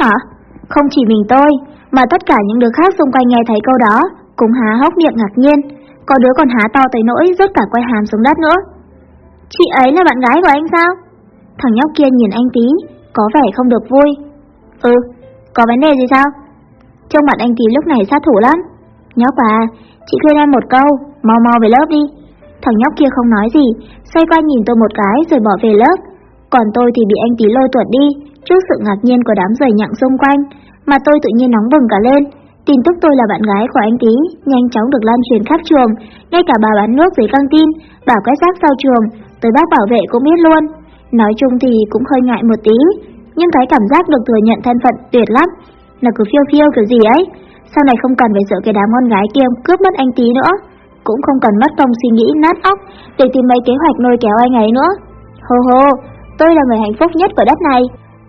Hả? Không chỉ mình tôi, mà tất cả những đứa khác xung quanh nghe thấy câu đó, cũng há hốc miệng ngạc nhiên. Có đứa còn há to tới nỗi rớt cả quay hàm xuống đất nữa. Chị ấy là bạn gái của anh sao? Thằng nhóc kia nhìn anh tí, có vẻ không được vui. Ừ, có vấn đề gì sao? trông mặt anh tí lúc này sát thủ lắm. Nhóc à, chị khuyên em một câu, mau mau về lớp đi. Thằng nhóc kia không nói gì, xoay qua nhìn tôi một cái rồi bỏ về lớp. Còn tôi thì bị anh tí lôi tuột đi, trước sự ngạc nhiên của đám dày nhặng xung quanh, mà tôi tự nhiên nóng bừng cả lên. Tin tức tôi là bạn gái của anh Tý nhanh chóng được lan truyền khắp trường, ngay cả bà bán nước dưới căng tin, bảo quét rác sau trường, tới bác bảo vệ cũng biết luôn. Nói chung thì cũng hơi ngại một tí, nhưng cái cảm giác được thừa nhận thân phận tuyệt lắm. Là cứ phiêu phiêu kiểu gì ấy, sau này không cần phải sợ cái đám con gái kia cướp mất anh tí nữa. Cũng không cần mất công suy nghĩ nát óc để tìm mấy kế hoạch nuôi kéo anh ấy nữa. Hô hô, tôi là người hạnh phúc nhất của đất này.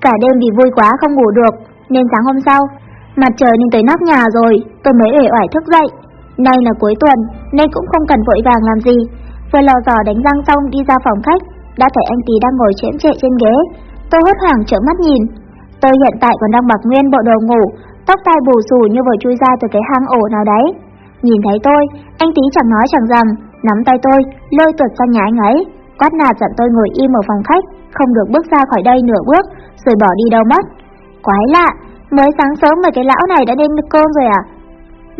Cả đêm vì vui quá không ngủ được, nên sáng hôm sau, mặt trời lên tới nóc nhà rồi, tôi mới uể oải thức dậy. Nay là cuối tuần, nên cũng không cần vội vàng làm gì. Vừa lò dò đánh răng xong đi ra phòng khách, đã thấy anh Tý đang ngồi chễm chệ trên ghế. Tôi hốt hoảng trợn mắt nhìn. Tôi hiện tại còn đang mặc nguyên bộ đồ ngủ, tóc tai bù xù như vừa chui ra từ cái hang ổ nào đấy. Nhìn thấy tôi, anh Tý chẳng nói chẳng rằng, nắm tay tôi, lôi tuột sang nhà anh ấy, quát nạt dặn tôi ngồi im ở phòng khách, không được bước ra khỏi đây nửa bước, rồi bỏ đi đâu mất. Quái lạ, mới sáng sớm mà cái lão này đã đem cơm rồi à?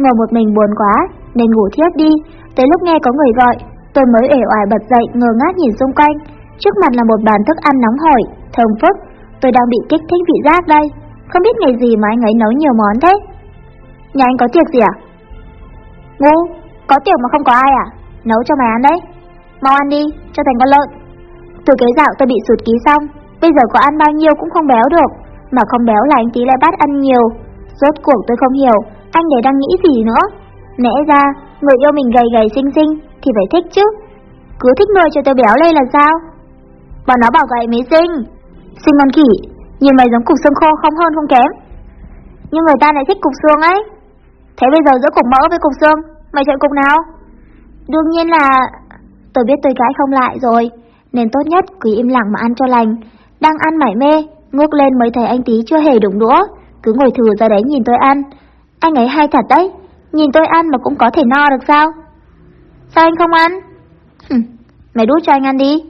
Ngồi một mình buồn quá, nên ngủ thiếp đi, tới lúc nghe có người gọi, tôi mới ể oải bật dậy ngơ ngác nhìn xung quanh, trước mặt là một bàn thức ăn nóng hổi, thơm phức, tôi đang bị kích thích vị giác đây, không biết ngày gì mà anh ấy nấu nhiều món thế. Nhà anh có tiệc gì à? Ngu, có tiệc mà không có ai à? Nấu cho mày ăn đấy. Mau ăn đi, cho thành con lợn. Từ cái dạo tôi bị sụt ký xong, bây giờ có ăn bao nhiêu cũng không béo được, mà không béo là anh tí lại bắt ăn nhiều. Rốt cuộc tôi không hiểu, anh để đang nghĩ gì nữa. Nẽ ra, người yêu mình gầy gầy xinh xinh thì phải thích chứ. Cứ thích nuôi cho tôi béo lên là sao? Bọn nó bảo gầy mới xinh. Xinh con khỉ, nhìn mày giống cục xương khô không hơn không kém. Nhưng người ta lại thích cục xương ấy. Thế bây giờ giữa cục mỡ với cục xương, mày chọn cục nào? Đương nhiên là... Tôi biết tôi gái không lại rồi, nên tốt nhất cứ im lặng mà ăn cho lành. Đang ăn mải mê, ngước lên mới thấy anh tí chưa hề đụng đũa, cứ ngồi thừa ra đấy nhìn tôi ăn. Anh ấy hay thật đấy, nhìn tôi ăn mà cũng có thể no được sao? Sao anh không ăn? Hừm, mày đút cho anh ăn đi.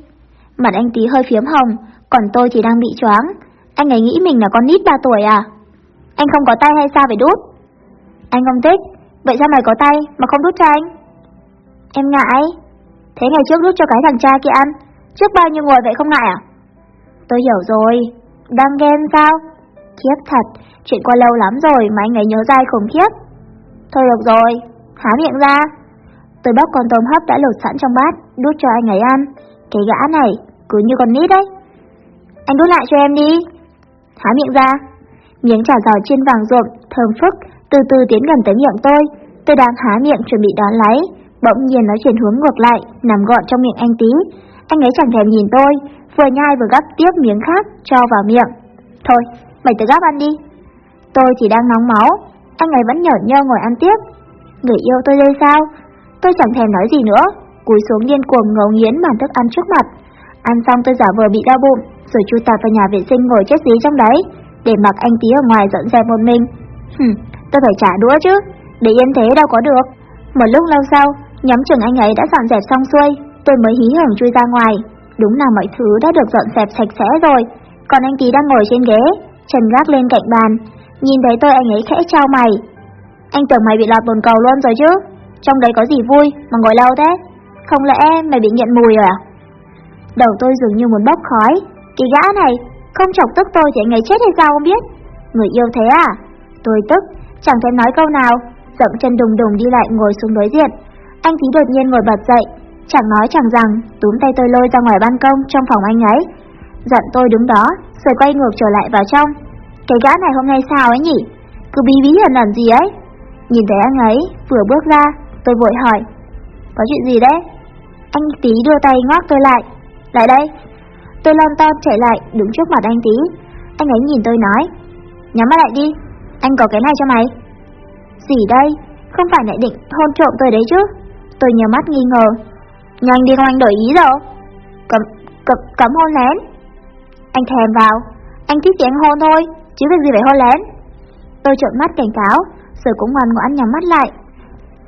Mặt anh tí hơi phiếm hồng, còn tôi thì đang bị choáng. Anh ấy nghĩ mình là con nít 3 tuổi à? Anh không có tay hay sao phải đút? Anh không thích, vậy sao mày có tay mà không đút cho anh? Em ngại. Thế ngày trước đút cho cái thằng cha kia ăn, trước bao nhiêu người vậy không ngại à? Tôi hiểu rồi, đang ghen sao? Khiếp thật, chuyện qua lâu lắm rồi mà anh ấy nhớ dai khủng khiếp. Thôi được rồi, há miệng ra. Tôi bóc con tôm hấp đã lột sẵn trong bát, đút cho anh ấy ăn. Cái gã này, cứ như con nít đấy. Anh đút lại cho em đi. Há miệng ra. Miếng chả giò chiên vàng ruộm, thơm phức, từ từ tiến gần tới miệng tôi. Tôi đang há miệng chuẩn bị đón lấy. Bỗng nhiên nó chuyển hướng ngược lại, nằm gọn trong miệng anh tí. Anh ấy chẳng thèm nhìn tôi, vừa nhai vừa gắp tiếp miếng khác, cho vào miệng. Thôi, mày tự gắp ăn đi. Tôi chỉ đang nóng máu, anh ấy vẫn nhởn nhơ ngồi ăn tiếp. Người yêu tôi đây sao? Tôi chẳng thèm nói gì nữa, cúi xuống điên cuồng ngấu nghiến màn thức ăn trước mặt. Ăn xong tôi giả vờ bị đau bụng, rồi chui tạt vào nhà vệ sinh ngồi chết dí trong đấy, để mặc anh tí ở ngoài dọn dẹp một mình. Hừm, tôi phải trả đũa chứ, để yên thế đâu có được. Một lúc lâu sau, nhóm trưởng anh ấy đã dọn dẹp xong xuôi, tôi mới hí hưởng chui ra ngoài. Đúng là mọi thứ đã được dọn dẹp sạch sẽ rồi, còn anh tí đang ngồi trên ghế, chân gác lên cạnh bàn, nhìn thấy tôi anh ấy khẽ trao mày. Anh tưởng mày bị lọt bồn cầu luôn rồi chứ, trong đấy có gì vui mà ngồi lâu thế? Không lẽ mày bị nghiện mùi rồi à? Đầu tôi dường như muốn bốc khói, cái gã này không chọc tức tôi thì anh ấy chết hay sao không biết. Người yêu thế à? Tôi tức, chẳng thèm nói câu nào, dậm chân đùng đùng đi lại ngồi xuống đối diện. Anh tí đột nhiên ngồi bật dậy, chẳng nói chẳng rằng, túm tay tôi lôi ra ngoài ban công trong phòng anh ấy. Giận tôi đứng đó, rồi quay ngược trở lại vào trong. Cái gã này hôm nay sao ấy nhỉ? Cứ bí bí ẩn ẩn gì ấy? Nhìn thấy anh ấy, vừa bước ra, tôi vội hỏi. Có chuyện gì đấy? Anh tí đưa tay ngoác tôi lại. Lại đây. Tôi lon ton chạy lại, đứng trước mặt anh tí. Anh ấy nhìn tôi nói. Nhắm mắt lại đi, anh có cái này cho mày. Gì đây? Không phải lại định hôn trộm tôi đấy chứ? Tôi nhờ mắt nghi ngờ. Nhanh đi không anh đổi ý rồi. Cấm, cấm, cấm hôn lén. Anh thèm vào. Anh thích thì anh hôn thôi. chứ việc gì phải hôn lén. Tôi trộn mắt cảnh cáo, rồi cũng ngoan ngoãn nhắm mắt lại.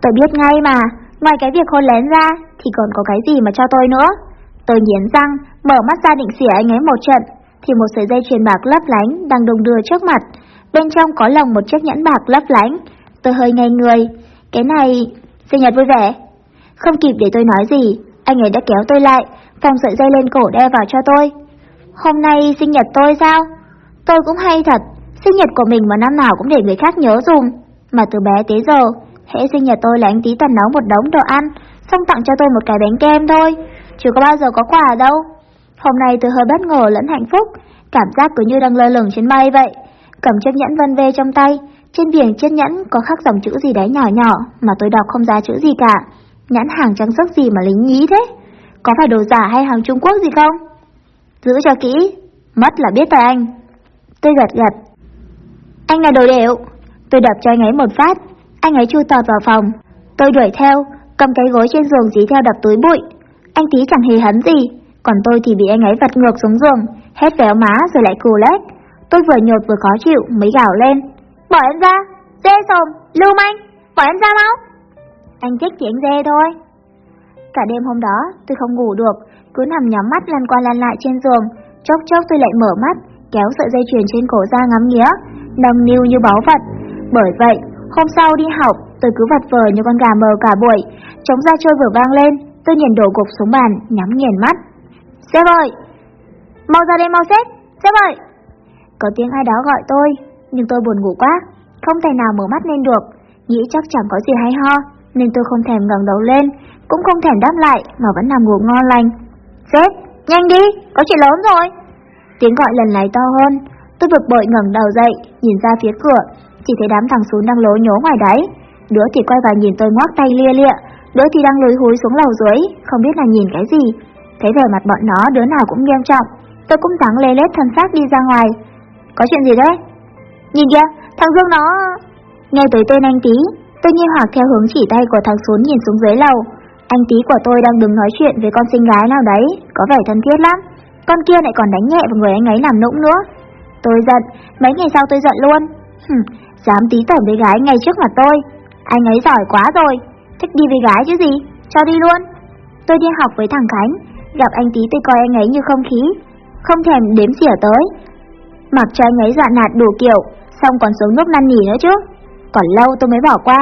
Tôi biết ngay mà, ngoài cái việc hôn lén ra, thì còn có cái gì mà cho tôi nữa. Tôi nghiến răng, mở mắt ra định xỉa anh ấy một trận, thì một sợi dây chuyền bạc lấp lánh đang đùng đưa trước mặt. Bên trong có lồng một chiếc nhẫn bạc lấp lánh. Tôi hơi ngây người. Cái này... Sinh nhật vui vẻ. Không kịp để tôi nói gì, anh ấy đã kéo tôi lại, vòng sợi dây lên cổ đeo vào cho tôi. Hôm nay sinh nhật tôi sao? Tôi cũng hay thật, sinh nhật của mình mà năm nào cũng để người khác nhớ dùng. Mà từ bé tới giờ, hễ sinh nhật tôi là anh tí toàn nấu một đống đồ ăn, xong tặng cho tôi một cái bánh kem thôi, chứ có bao giờ có quà đâu. Hôm nay tôi hơi bất ngờ lẫn hạnh phúc, cảm giác cứ như đang lơ lửng trên mây vậy. Cầm chiếc nhẫn vân vê trong tay, trên viền chiếc nhẫn có khắc dòng chữ gì đấy nhỏ nhỏ mà tôi đọc không ra chữ gì cả. Nhãn hàng trang sức gì mà lính nhí thế? Có phải đồ giả hay hàng Trung Quốc gì không? Giữ cho kỹ, mất là biết tay anh. Tôi gật gật. Anh là đồ đều. Tôi đập cho anh ấy một phát, anh ấy chui tọt vào phòng. Tôi đuổi theo, cầm cái gối trên giường dí theo đập túi bụi. Anh tí chẳng hề hấn gì, còn tôi thì bị anh ấy vật ngược xuống giường, hết véo má rồi lại cù lét. Tôi vừa nhột vừa khó chịu mới gào lên. Bỏ em ra, dê sồm, lưu manh, bỏ em ra mau. Anh chết chuyện dê thôi. Cả đêm hôm đó tôi không ngủ được, cứ nằm nhắm mắt lăn qua lăn lại trên giường. Chốc chốc tôi lại mở mắt, kéo sợi dây chuyền trên cổ ra ngắm nghía, nồng niu như báu vật. Bởi vậy, hôm sau đi học, tôi cứ vật vờ như con gà mờ cả buổi. Trống ra chơi vừa vang lên, tôi nhìn đổ gục xuống bàn, nhắm nghiền mắt. Sếp ơi! Mau ra đây mau sếp! Sếp ơi! Có tiếng ai đó gọi tôi, nhưng tôi buồn ngủ quá, không thể nào mở mắt lên được, nghĩ chắc chẳng có gì hay ho, nên tôi không thèm ngẩng đầu lên, cũng không thèm đáp lại mà vẫn nằm ngủ ngon lành. Sếp, nhanh đi, có chuyện lớn rồi. Tiếng gọi lần này to hơn, tôi bực bội ngẩng đầu dậy, nhìn ra phía cửa, chỉ thấy đám thằng xuống đang lố nhố ngoài đấy. Đứa thì quay vào nhìn tôi ngoác tay lia lịa, đứa thì đang lùi húi xuống lầu dưới, không biết là nhìn cái gì. Thấy vẻ mặt bọn nó đứa nào cũng nghiêm trọng, tôi cũng thắng lê lết thân xác đi ra ngoài. Có chuyện gì đấy? Nhìn kìa, thằng Dương nó... Nghe tới tên anh tí, tôi nghi hoặc theo hướng chỉ tay của thằng xuống nhìn xuống dưới lầu. Anh tí của tôi đang đứng nói chuyện với con sinh gái nào đấy, có vẻ thân thiết lắm. Con kia lại còn đánh nhẹ vào người anh ấy làm nũng nữa. Tôi giận, mấy ngày sau tôi giận luôn. Hừm, dám tí tởm với gái ngay trước mặt tôi. Anh ấy giỏi quá rồi, thích đi với gái chứ gì, cho đi luôn. Tôi đi học với thằng Khánh, gặp anh tí tôi coi anh ấy như không khí, không thèm đếm xỉa tới. Mặc cho anh ấy dọa nạt đủ kiểu, xong còn xuống nước năn nỉ nữa chứ. Còn lâu tôi mới bỏ qua,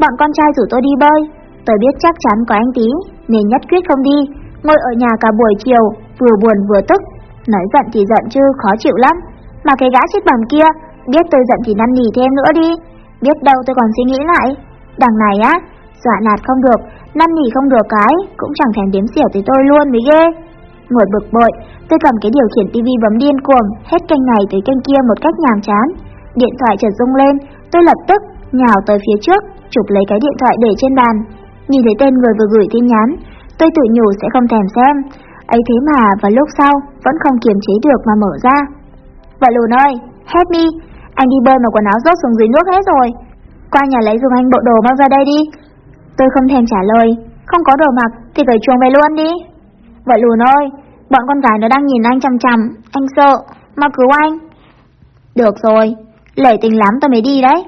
bọn con trai rủ tôi đi bơi. Tôi biết chắc chắn có anh tí, nên nhất quyết không đi, ngồi ở nhà cả buổi chiều, vừa buồn vừa tức. Nói giận thì giận chứ khó chịu lắm. Mà cái gã chết bằng kia, biết tôi giận thì năn nỉ thêm nữa đi. Biết đâu tôi còn suy nghĩ lại. Đằng này á, dọa nạt không được, năn nỉ không được cái, cũng chẳng thèm đếm xỉa tới tôi luôn mới ghê. Ngồi bực bội, tôi cầm cái điều khiển tivi bấm điên cuồng, hết kênh này tới kênh kia một cách nhàm chán. Điện thoại chợt rung lên, tôi lập tức nhào tới phía trước, chụp lấy cái điện thoại để trên bàn. Nhìn thấy tên người vừa gửi tin nhắn, tôi tự nhủ sẽ không thèm xem. ấy thế mà vào lúc sau vẫn không kiềm chế được mà mở ra. vợ lùn ơi, help me, anh đi bơi mà quần áo rớt xuống dưới nước hết rồi. Qua nhà lấy dùng anh bộ đồ mang ra đây đi. Tôi không thèm trả lời, không có đồ mặc thì cởi chuồng về luôn đi. vợ lùn ơi, bọn con gái nó đang nhìn anh chằm chằm, anh sợ, mà cứu anh. Được rồi, lẩy tình lắm tôi mới đi đấy.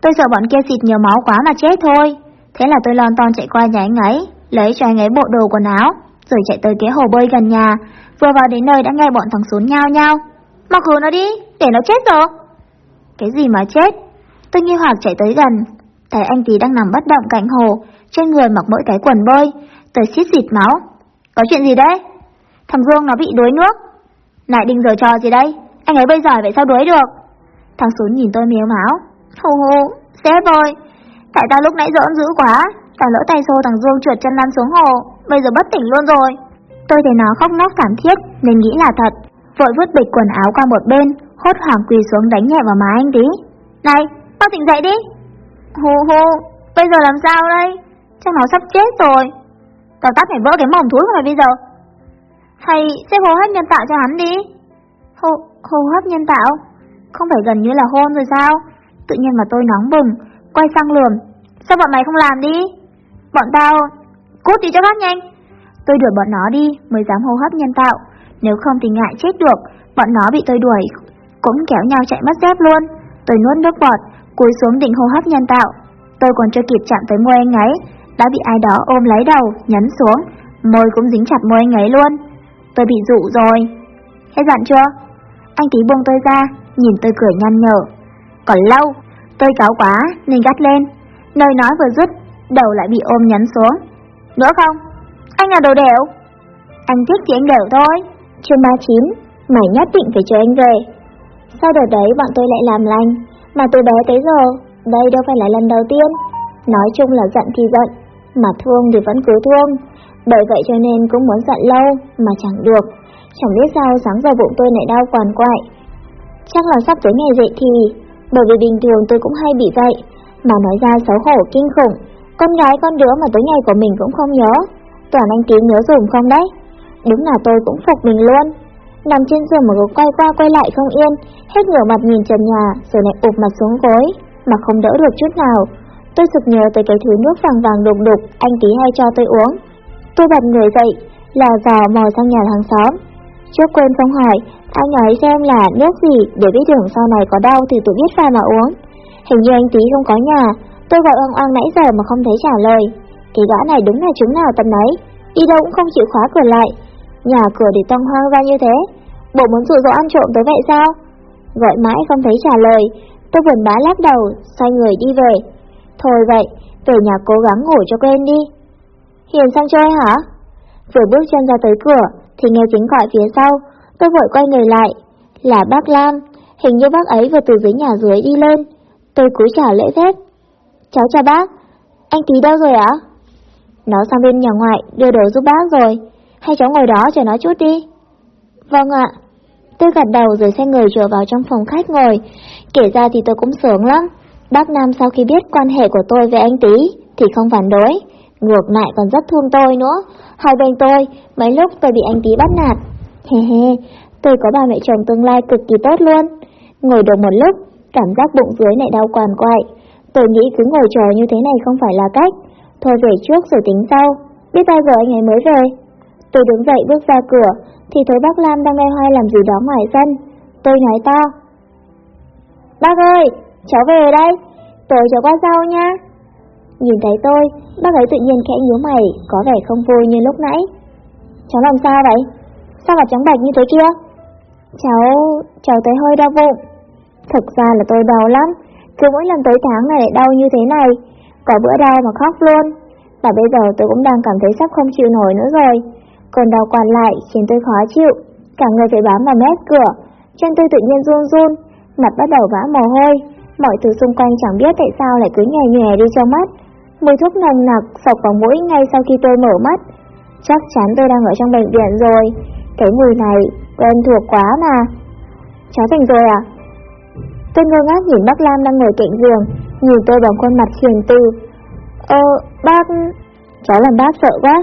Tôi sợ bọn kia xịt nhiều máu quá mà chết thôi. Thế là tôi lon ton chạy qua nhà anh ấy, lấy cho anh ấy bộ đồ quần áo, rồi chạy tới cái hồ bơi gần nhà. Vừa vào đến nơi đã nghe bọn thằng xuống nhau nhau. Mặc hứa nó đi, để nó chết rồi. Cái gì mà chết? Tôi nghi hoặc chạy tới gần, thấy anh tí đang nằm bất động cạnh hồ, trên người mặc mỗi cái quần bơi, tôi xít xịt máu. Có chuyện gì đấy? Thằng Dương nó bị đuối nước. Lại định giờ trò gì đây? Anh ấy bây giờ vậy sao đuối được? Thằng Xuống nhìn tôi méo máu. Hù hù, sếp ơi, tại tao lúc nãy giỡn dữ quá, tao lỡ tay xô thằng Dương trượt chân lăn xuống hồ, bây giờ bất tỉnh luôn rồi. Tôi thấy nó khóc nóc thảm thiết nên nghĩ là thật, vội vứt bịch quần áo qua một bên, hốt hoảng quỳ xuống đánh nhẹ vào má anh tí. Này, tao tỉnh dậy đi. Hù hù, bây giờ làm sao đây? Chắc nó sắp chết rồi. Tao tắt phải vỡ cái mồm thúi của mày bây giờ. Hay xếp hô hấp nhân tạo cho hắn đi. Hô, hô hấp nhân tạo? Không phải gần như là hôn rồi sao? Tự nhiên mà tôi nóng bừng, quay sang lườm. Sao bọn mày không làm đi? Bọn tao... Cút đi cho khác nhanh. Tôi đuổi bọn nó đi mới dám hô hấp nhân tạo. Nếu không thì ngại chết được, bọn nó bị tôi đuổi. cũng kéo nhau chạy mất dép luôn. Tôi nuốt nước bọt, cúi xuống định hô hấp nhân tạo. Tôi còn chưa kịp chạm tới môi anh ấy, đã bị ai đó ôm lấy đầu, nhấn xuống, môi cũng dính chặt môi anh ấy luôn. Tôi bị dụ rồi. Hết giận chưa? Anh tí buông tôi ra, nhìn tôi cười nhăn nhở. Còn lâu, tôi cáo quá nên gắt lên. Nơi nói vừa dứt, đầu lại bị ôm nhấn xuống. Nữa không? Anh là đồ đẻo. Anh thích thì anh đều thôi. Chương 39, mày nhất định phải chờ anh về. Sau đợt đấy bọn tôi lại làm lành, mà từ bé tới giờ, đây đâu phải là lần đầu tiên. Nói chung là giận thì giận, mà thương thì vẫn cứ thương. Bởi vậy cho nên cũng muốn giận lâu, mà chẳng được. Chẳng biết sao sáng giờ bụng tôi lại đau quằn quại. Chắc là sắp tới ngày dậy thì, bởi vì bình thường tôi cũng hay bị vậy, mà nói ra xấu hổ kinh khủng. Con gái con đứa mà tới ngày của mình cũng không nhớ, toàn anh Tím nhớ dùm không đấy. Đúng là tôi cũng phục mình luôn. Nằm trên giường mà cứ quay qua quay lại không yên, hết ngửa mặt nhìn trần nhà rồi lại ụp mặt xuống gối, mà không đỡ được chút nào. Tôi sực nhớ tới cái thứ nước vàng vàng đục đục anh tí hay cho tôi uống. Tôi bật người dậy, là dò mò sang nhà hàng xóm. Trước quên không hỏi, anh ấy xem là nước gì để biết đường sau này có đau thì tôi biết pha mà uống. Hình như anh tí không có nhà, tôi gọi oang oang nãy giờ mà không thấy trả lời. Cái gã này đúng là chúng nào tầm nấy đi đâu cũng không chịu khóa cửa lại. Nhà cửa để tông hoang ra như thế, bộ muốn dụ dỗ ăn trộm tới vậy sao? Gọi mãi không thấy trả lời, tôi buồn bá lắc đầu, xoay người đi về. Thôi vậy, về nhà cố gắng ngủ cho quên đi. Hiền sang chơi hả? Vừa bước chân ra tới cửa, thì nghe tiếng gọi phía sau, tôi vội quay người lại. Là bác Lam, hình như bác ấy vừa từ dưới nhà dưới đi lên. Tôi cúi chào lễ phép. Cháu chào bác, anh tí đâu rồi ạ? Nó sang bên nhà ngoại, đưa đồ giúp bác rồi. Hay cháu ngồi đó chờ nó chút đi. Vâng ạ. Tôi gật đầu rồi xe người trở vào trong phòng khách ngồi. Kể ra thì tôi cũng sướng lắm. Bác Nam sau khi biết quan hệ của tôi với anh Tí thì không phản đối. Ngược lại còn rất thương tôi nữa. Hai bên tôi, mấy lúc tôi bị anh Tí bắt nạt. He he, tôi có bà mẹ chồng tương lai cực kỳ tốt luôn. Ngồi được một lúc, cảm giác bụng dưới lại đau quằn quại. Tôi nghĩ cứ ngồi chờ như thế này không phải là cách. Thôi về trước rồi tính sau. Biết bao giờ anh ấy mới về? Tôi đứng dậy bước ra cửa, thì thấy bác Lam đang loay hoay làm gì đó ngoài sân. Tôi nói to. Bác ơi, cháu về đây, tôi cháu qua sau nha. Nhìn thấy tôi, bác ấy tự nhiên khẽ nhíu mày, có vẻ không vui như lúc nãy. Cháu làm sao vậy? Sao mà trắng bạch như thế kia? Cháu, cháu thấy hơi đau bụng. Thực ra là tôi đau lắm, cứ mỗi lần tới tháng này lại đau như thế này, có bữa đau mà khóc luôn. Và bây giờ tôi cũng đang cảm thấy sắp không chịu nổi nữa rồi. Cơn đau quằn lại khiến tôi khó chịu, cả người phải bám vào mép cửa, chân tôi tự nhiên run run, mặt bắt đầu vã mồ hôi, mọi thứ xung quanh chẳng biết tại sao lại cứ nhè nhè đi trong mắt. Mùi thuốc nồng nặc sộc vào mũi ngay sau khi tôi mở mắt. Chắc chắn tôi đang ở trong bệnh viện rồi, cái mùi này quen thuộc quá mà. Cháu thành rồi à? Tôi ngơ ngác nhìn bác Lam đang ngồi cạnh giường, nhìn tôi bằng khuôn mặt hiền từ. Ờ, bác... Cháu làm bác sợ quá.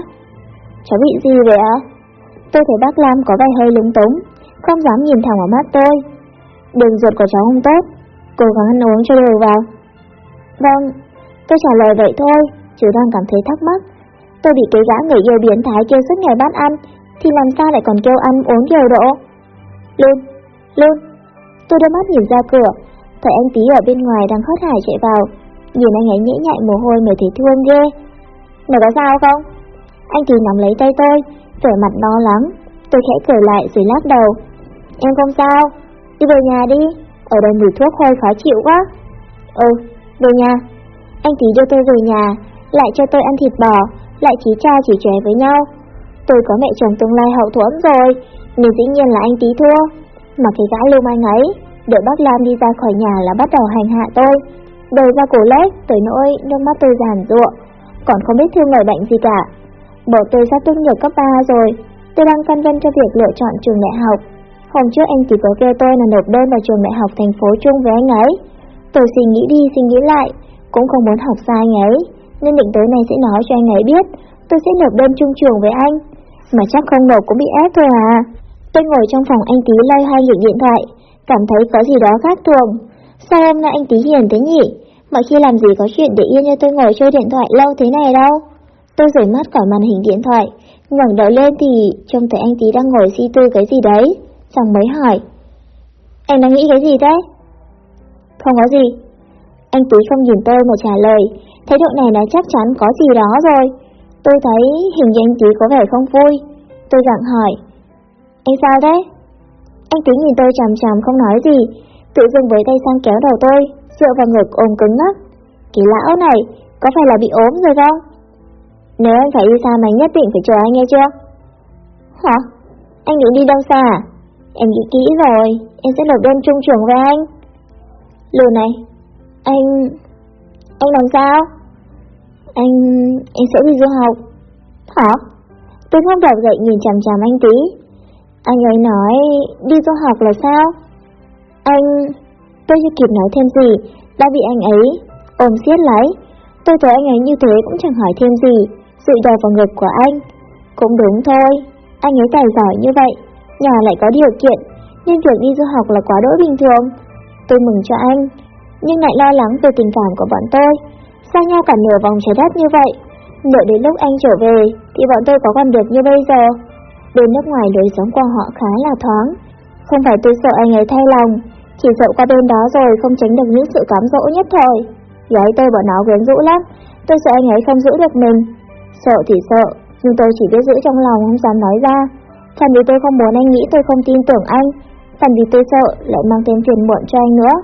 Cháu bị gì vậy ạ? Tôi thấy bác Lam có vẻ hơi lúng túng, không dám nhìn thẳng vào mắt tôi. Đường ruột của cháu không tốt, cố gắng ăn uống cho đều vào. Vâng, tôi trả lời vậy thôi, chứ đang cảm thấy thắc mắc. Tôi bị cái gã người yêu biến thái kêu suốt ngày bắt ăn, thì làm sao lại còn kêu ăn uống điều độ? Luôn, luôn. Tôi đưa mắt nhìn ra cửa, thấy anh tí ở bên ngoài đang hớt hải chạy vào. Nhìn anh ấy nhễ nhại mồ hôi mới thấy thương ghê. Mày có sao không? Anh tí nắm lấy tay tôi, vẻ mặt lo lắng. Tôi khẽ cười lại rồi lắc đầu. Em không sao, đi về nhà đi, ở đây mùi thuốc hôi khó chịu quá. Ừ, về nhà. Anh tí đưa tôi về nhà, lại cho tôi ăn thịt bò, lại chỉ cha chỉ trẻ với nhau. Tôi có mẹ chồng tương lai hậu thuẫn rồi, nên dĩ nhiên là anh tí thua. Mà cái gã lưu manh ấy, đợi bác Lam đi ra khỏi nhà là bắt đầu hành hạ tôi. Đời ra cổ lết, tới nỗi nước mắt tôi giàn ruộng, còn không biết thương người bệnh gì cả. Bộ tôi sắp tốt nghiệp cấp 3 rồi, tôi đang phân vân cho việc lựa chọn trường đại học. Hôm trước anh chỉ có kêu tôi là nộp đơn vào trường đại học thành phố chung với anh ấy. Tôi suy nghĩ đi suy nghĩ lại, cũng không muốn học sai anh ấy, nên định tối nay sẽ nói cho anh ấy biết, tôi sẽ nộp đơn trung trường với anh. Mà chắc không nộp cũng bị ép thôi à. Tôi ngồi trong phòng anh tí lay hai nghịch điện thoại, cảm thấy có gì đó khác thường. Sao hôm nay anh tí hiền thế nhỉ? Mọi khi làm gì có chuyện để yên như tôi ngồi chơi điện thoại lâu thế này đâu. Tôi rời mắt khỏi màn hình điện thoại, ngẩng đầu lên thì trông thấy anh tí đang ngồi suy tư cái gì đấy, xong mới hỏi. Anh đang nghĩ cái gì thế? Không có gì. Anh Tý không nhìn tôi mà trả lời, thái độ này là chắc chắn có gì đó rồi. Tôi thấy hình như anh Tý có vẻ không vui. Tôi gặng hỏi. Anh sao đấy? Anh Tý nhìn tôi chằm chằm không nói gì, tự dưng với tay sang kéo đầu tôi, dựa vào ngực ôm cứng ngắc. Cái lão này, có phải là bị ốm rồi không? Nếu anh phải đi xa mà nhất định phải chờ anh nghe chưa? Hả? Anh định đi đâu xa à? Em nghĩ kỹ rồi, em sẽ nộp đơn trung trường với anh. Lù này, anh... Anh làm sao? Anh... anh sẽ đi du học. Hả? Tôi không đầu dậy nhìn chằm chằm anh tí. Anh ấy nói đi du học là sao? Anh... Tôi chưa kịp nói thêm gì, đã bị anh ấy ôm siết lấy. Tôi thấy anh ấy như thế cũng chẳng hỏi thêm gì, dụi đầu vào ngực của anh. Cũng đúng thôi, anh ấy tài giỏi như vậy, nhà lại có điều kiện, nên việc đi du học là quá đỗi bình thường. Tôi mừng cho anh, nhưng lại lo lắng về tình cảm của bọn tôi. Xa nhau cả nửa vòng trái đất như vậy, đợi đến lúc anh trở về thì bọn tôi có còn được như bây giờ. Bên nước ngoài đời sống của họ khá là thoáng. Không phải tôi sợ anh ấy thay lòng, chỉ sợ qua bên đó rồi không tránh được những sự cám dỗ nhất thời. Gái tôi bọn nó quyến rũ lắm, tôi sợ anh ấy không giữ được mình. Sợ thì sợ, nhưng tôi chỉ biết giữ trong lòng không dám nói ra. Phần vì tôi không muốn anh nghĩ tôi không tin tưởng anh, phần vì tôi sợ lại mang thêm phiền muộn cho anh nữa.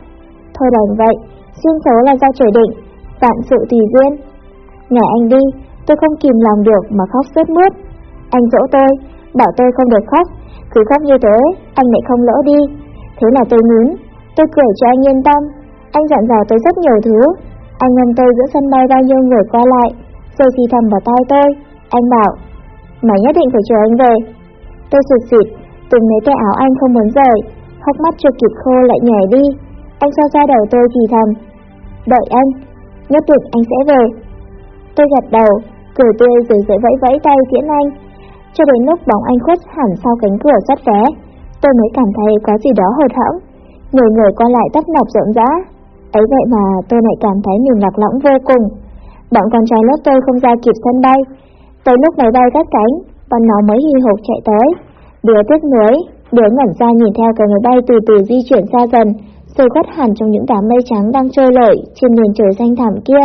Thôi đành vậy, duyên số là do trời định, vạn sự tùy duyên. Ngày anh đi, tôi không kìm lòng được mà khóc sướt mướt. Anh dỗ tôi, bảo tôi không được khóc, cứ khóc như thế, anh lại không lỡ đi. Thế là tôi nhún, tôi cười cho anh yên tâm. Anh dặn dò tôi rất nhiều thứ. Anh ôm tôi giữa sân bay bao nhiêu người qua lại, rồi thì thầm vào tai tôi. Anh bảo, mày nhất định phải chờ anh về. Tôi sụt xịt, từng lấy tay áo anh không muốn rời, hốc mắt chưa kịp khô lại nhảy đi. Anh xoa xoa đầu tôi thì thầm, đợi anh, nhất định anh sẽ về. Tôi gật đầu, cười tươi rồi dậy vẫy vẫy tay tiễn anh. Cho đến lúc bóng anh khuất hẳn sau cánh cửa sắt vé, tôi mới cảm thấy có gì đó hụt hẫng. Người người qua lại tấp nập rộn rã. Ấy vậy mà tôi lại cảm thấy mình lạc lõng vô cùng. Bọn con trai lớp tôi không ra kịp sân bay. Tới lúc máy bay cất cánh, bọn nó mới hì hục chạy tới. Đứa tiếc nuối, đứa ngẩn ra nhìn theo cái máy bay từ từ di chuyển xa dần, rồi khuất hẳn trong những đám mây trắng đang trôi lội trên nền trời xanh thẳm kia.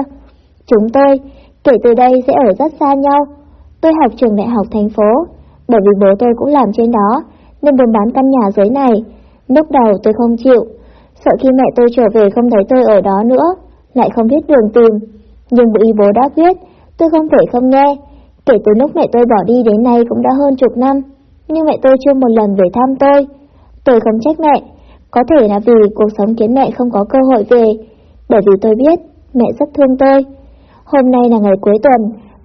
Chúng tôi, kể từ đây sẽ ở rất xa nhau. Tôi học trường đại học thành phố, bởi vì bố tôi cũng làm trên đó, nên muốn bán căn nhà dưới này. Lúc đầu tôi không chịu, sợ khi mẹ tôi trở về không thấy tôi ở đó nữa, lại không biết đường tìm. Nhưng bị bố đã quyết, tôi không thể không nghe. Kể từ lúc mẹ tôi bỏ đi đến nay cũng đã hơn chục năm, nhưng mẹ tôi chưa một lần về thăm tôi. Tôi không trách mẹ, có thể là vì cuộc sống khiến mẹ không có cơ hội về, bởi vì tôi biết mẹ rất thương tôi. Hôm nay là ngày cuối tuần,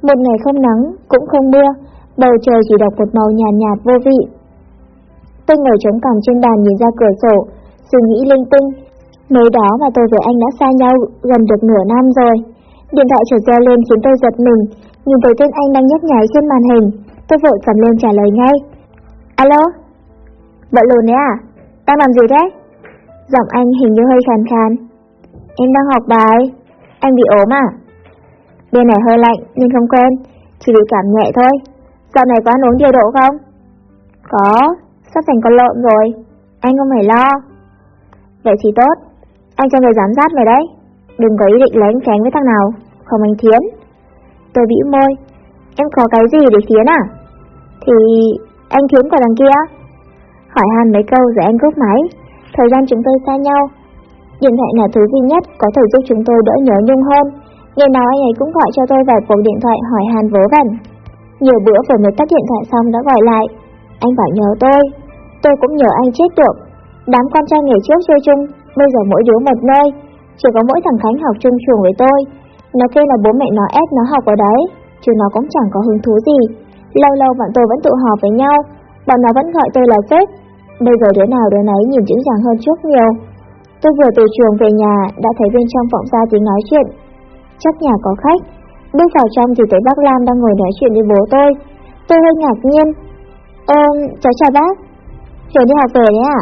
một ngày không nắng, cũng không mưa, bầu trời chỉ đọc một màu nhàn nhạt, nhạt vô vị. Tôi ngồi chống cằm trên bàn nhìn ra cửa sổ, suy nghĩ linh tinh. Mới đó mà tôi với anh đã xa nhau gần được nửa năm rồi. Điện thoại chợt reo lên khiến tôi giật mình, nhìn thấy tên anh đang nhấp nháy trên màn hình, tôi vội cầm lên trả lời ngay. Alo? Vợ lùn đấy à? Đang làm gì thế? Giọng anh hình như hơi khàn khàn. Em đang học bài. Anh bị ốm à? Bên này hơi lạnh nên không quen, chỉ bị cảm nhẹ thôi. Dạo này có ăn uống điều độ không? Có, sắp thành con lợn rồi. Anh không phải lo. Vậy thì tốt, anh cho người giám sát mày đấy. Đừng có ý định lén tránh với thằng nào, không anh Thiến. Tôi bĩu môi, em có cái gì để Thiến à? Thì anh Thiến của đằng kia. Hỏi han mấy câu rồi anh cúp máy. Thời gian chúng tôi xa nhau. Điện thoại là thứ duy nhất có thể giúp chúng tôi đỡ nhớ nhung hơn. Ngày nào anh ấy cũng gọi cho tôi vài cuộc điện thoại hỏi han vớ vẩn. Nhiều bữa vừa mới tắt điện thoại xong đã gọi lại. Anh bảo nhớ tôi. Tôi cũng nhớ anh chết được. Đám con trai ngày trước chơi chung, bây giờ mỗi đứa một nơi. Chỉ có mỗi thằng Khánh học chung trường với tôi. Nó kêu là bố mẹ nó ép nó học ở đấy, chứ nó cũng chẳng có hứng thú gì. Lâu lâu bọn tôi vẫn tụ họp với nhau, bọn nó vẫn gọi tôi là sếp. Bây giờ đứa nào đứa nấy nhìn chữ dàng hơn chút nhiều. Tôi vừa từ trường về nhà đã thấy bên trong phòng ra tiếng nói chuyện. Chắc nhà có khách. Bước vào trong thì thấy bác Lam đang ngồi nói chuyện với bố tôi. Tôi hơi ngạc nhiên. Ơ, cháu chào bác. Hiền đi học về đấy à?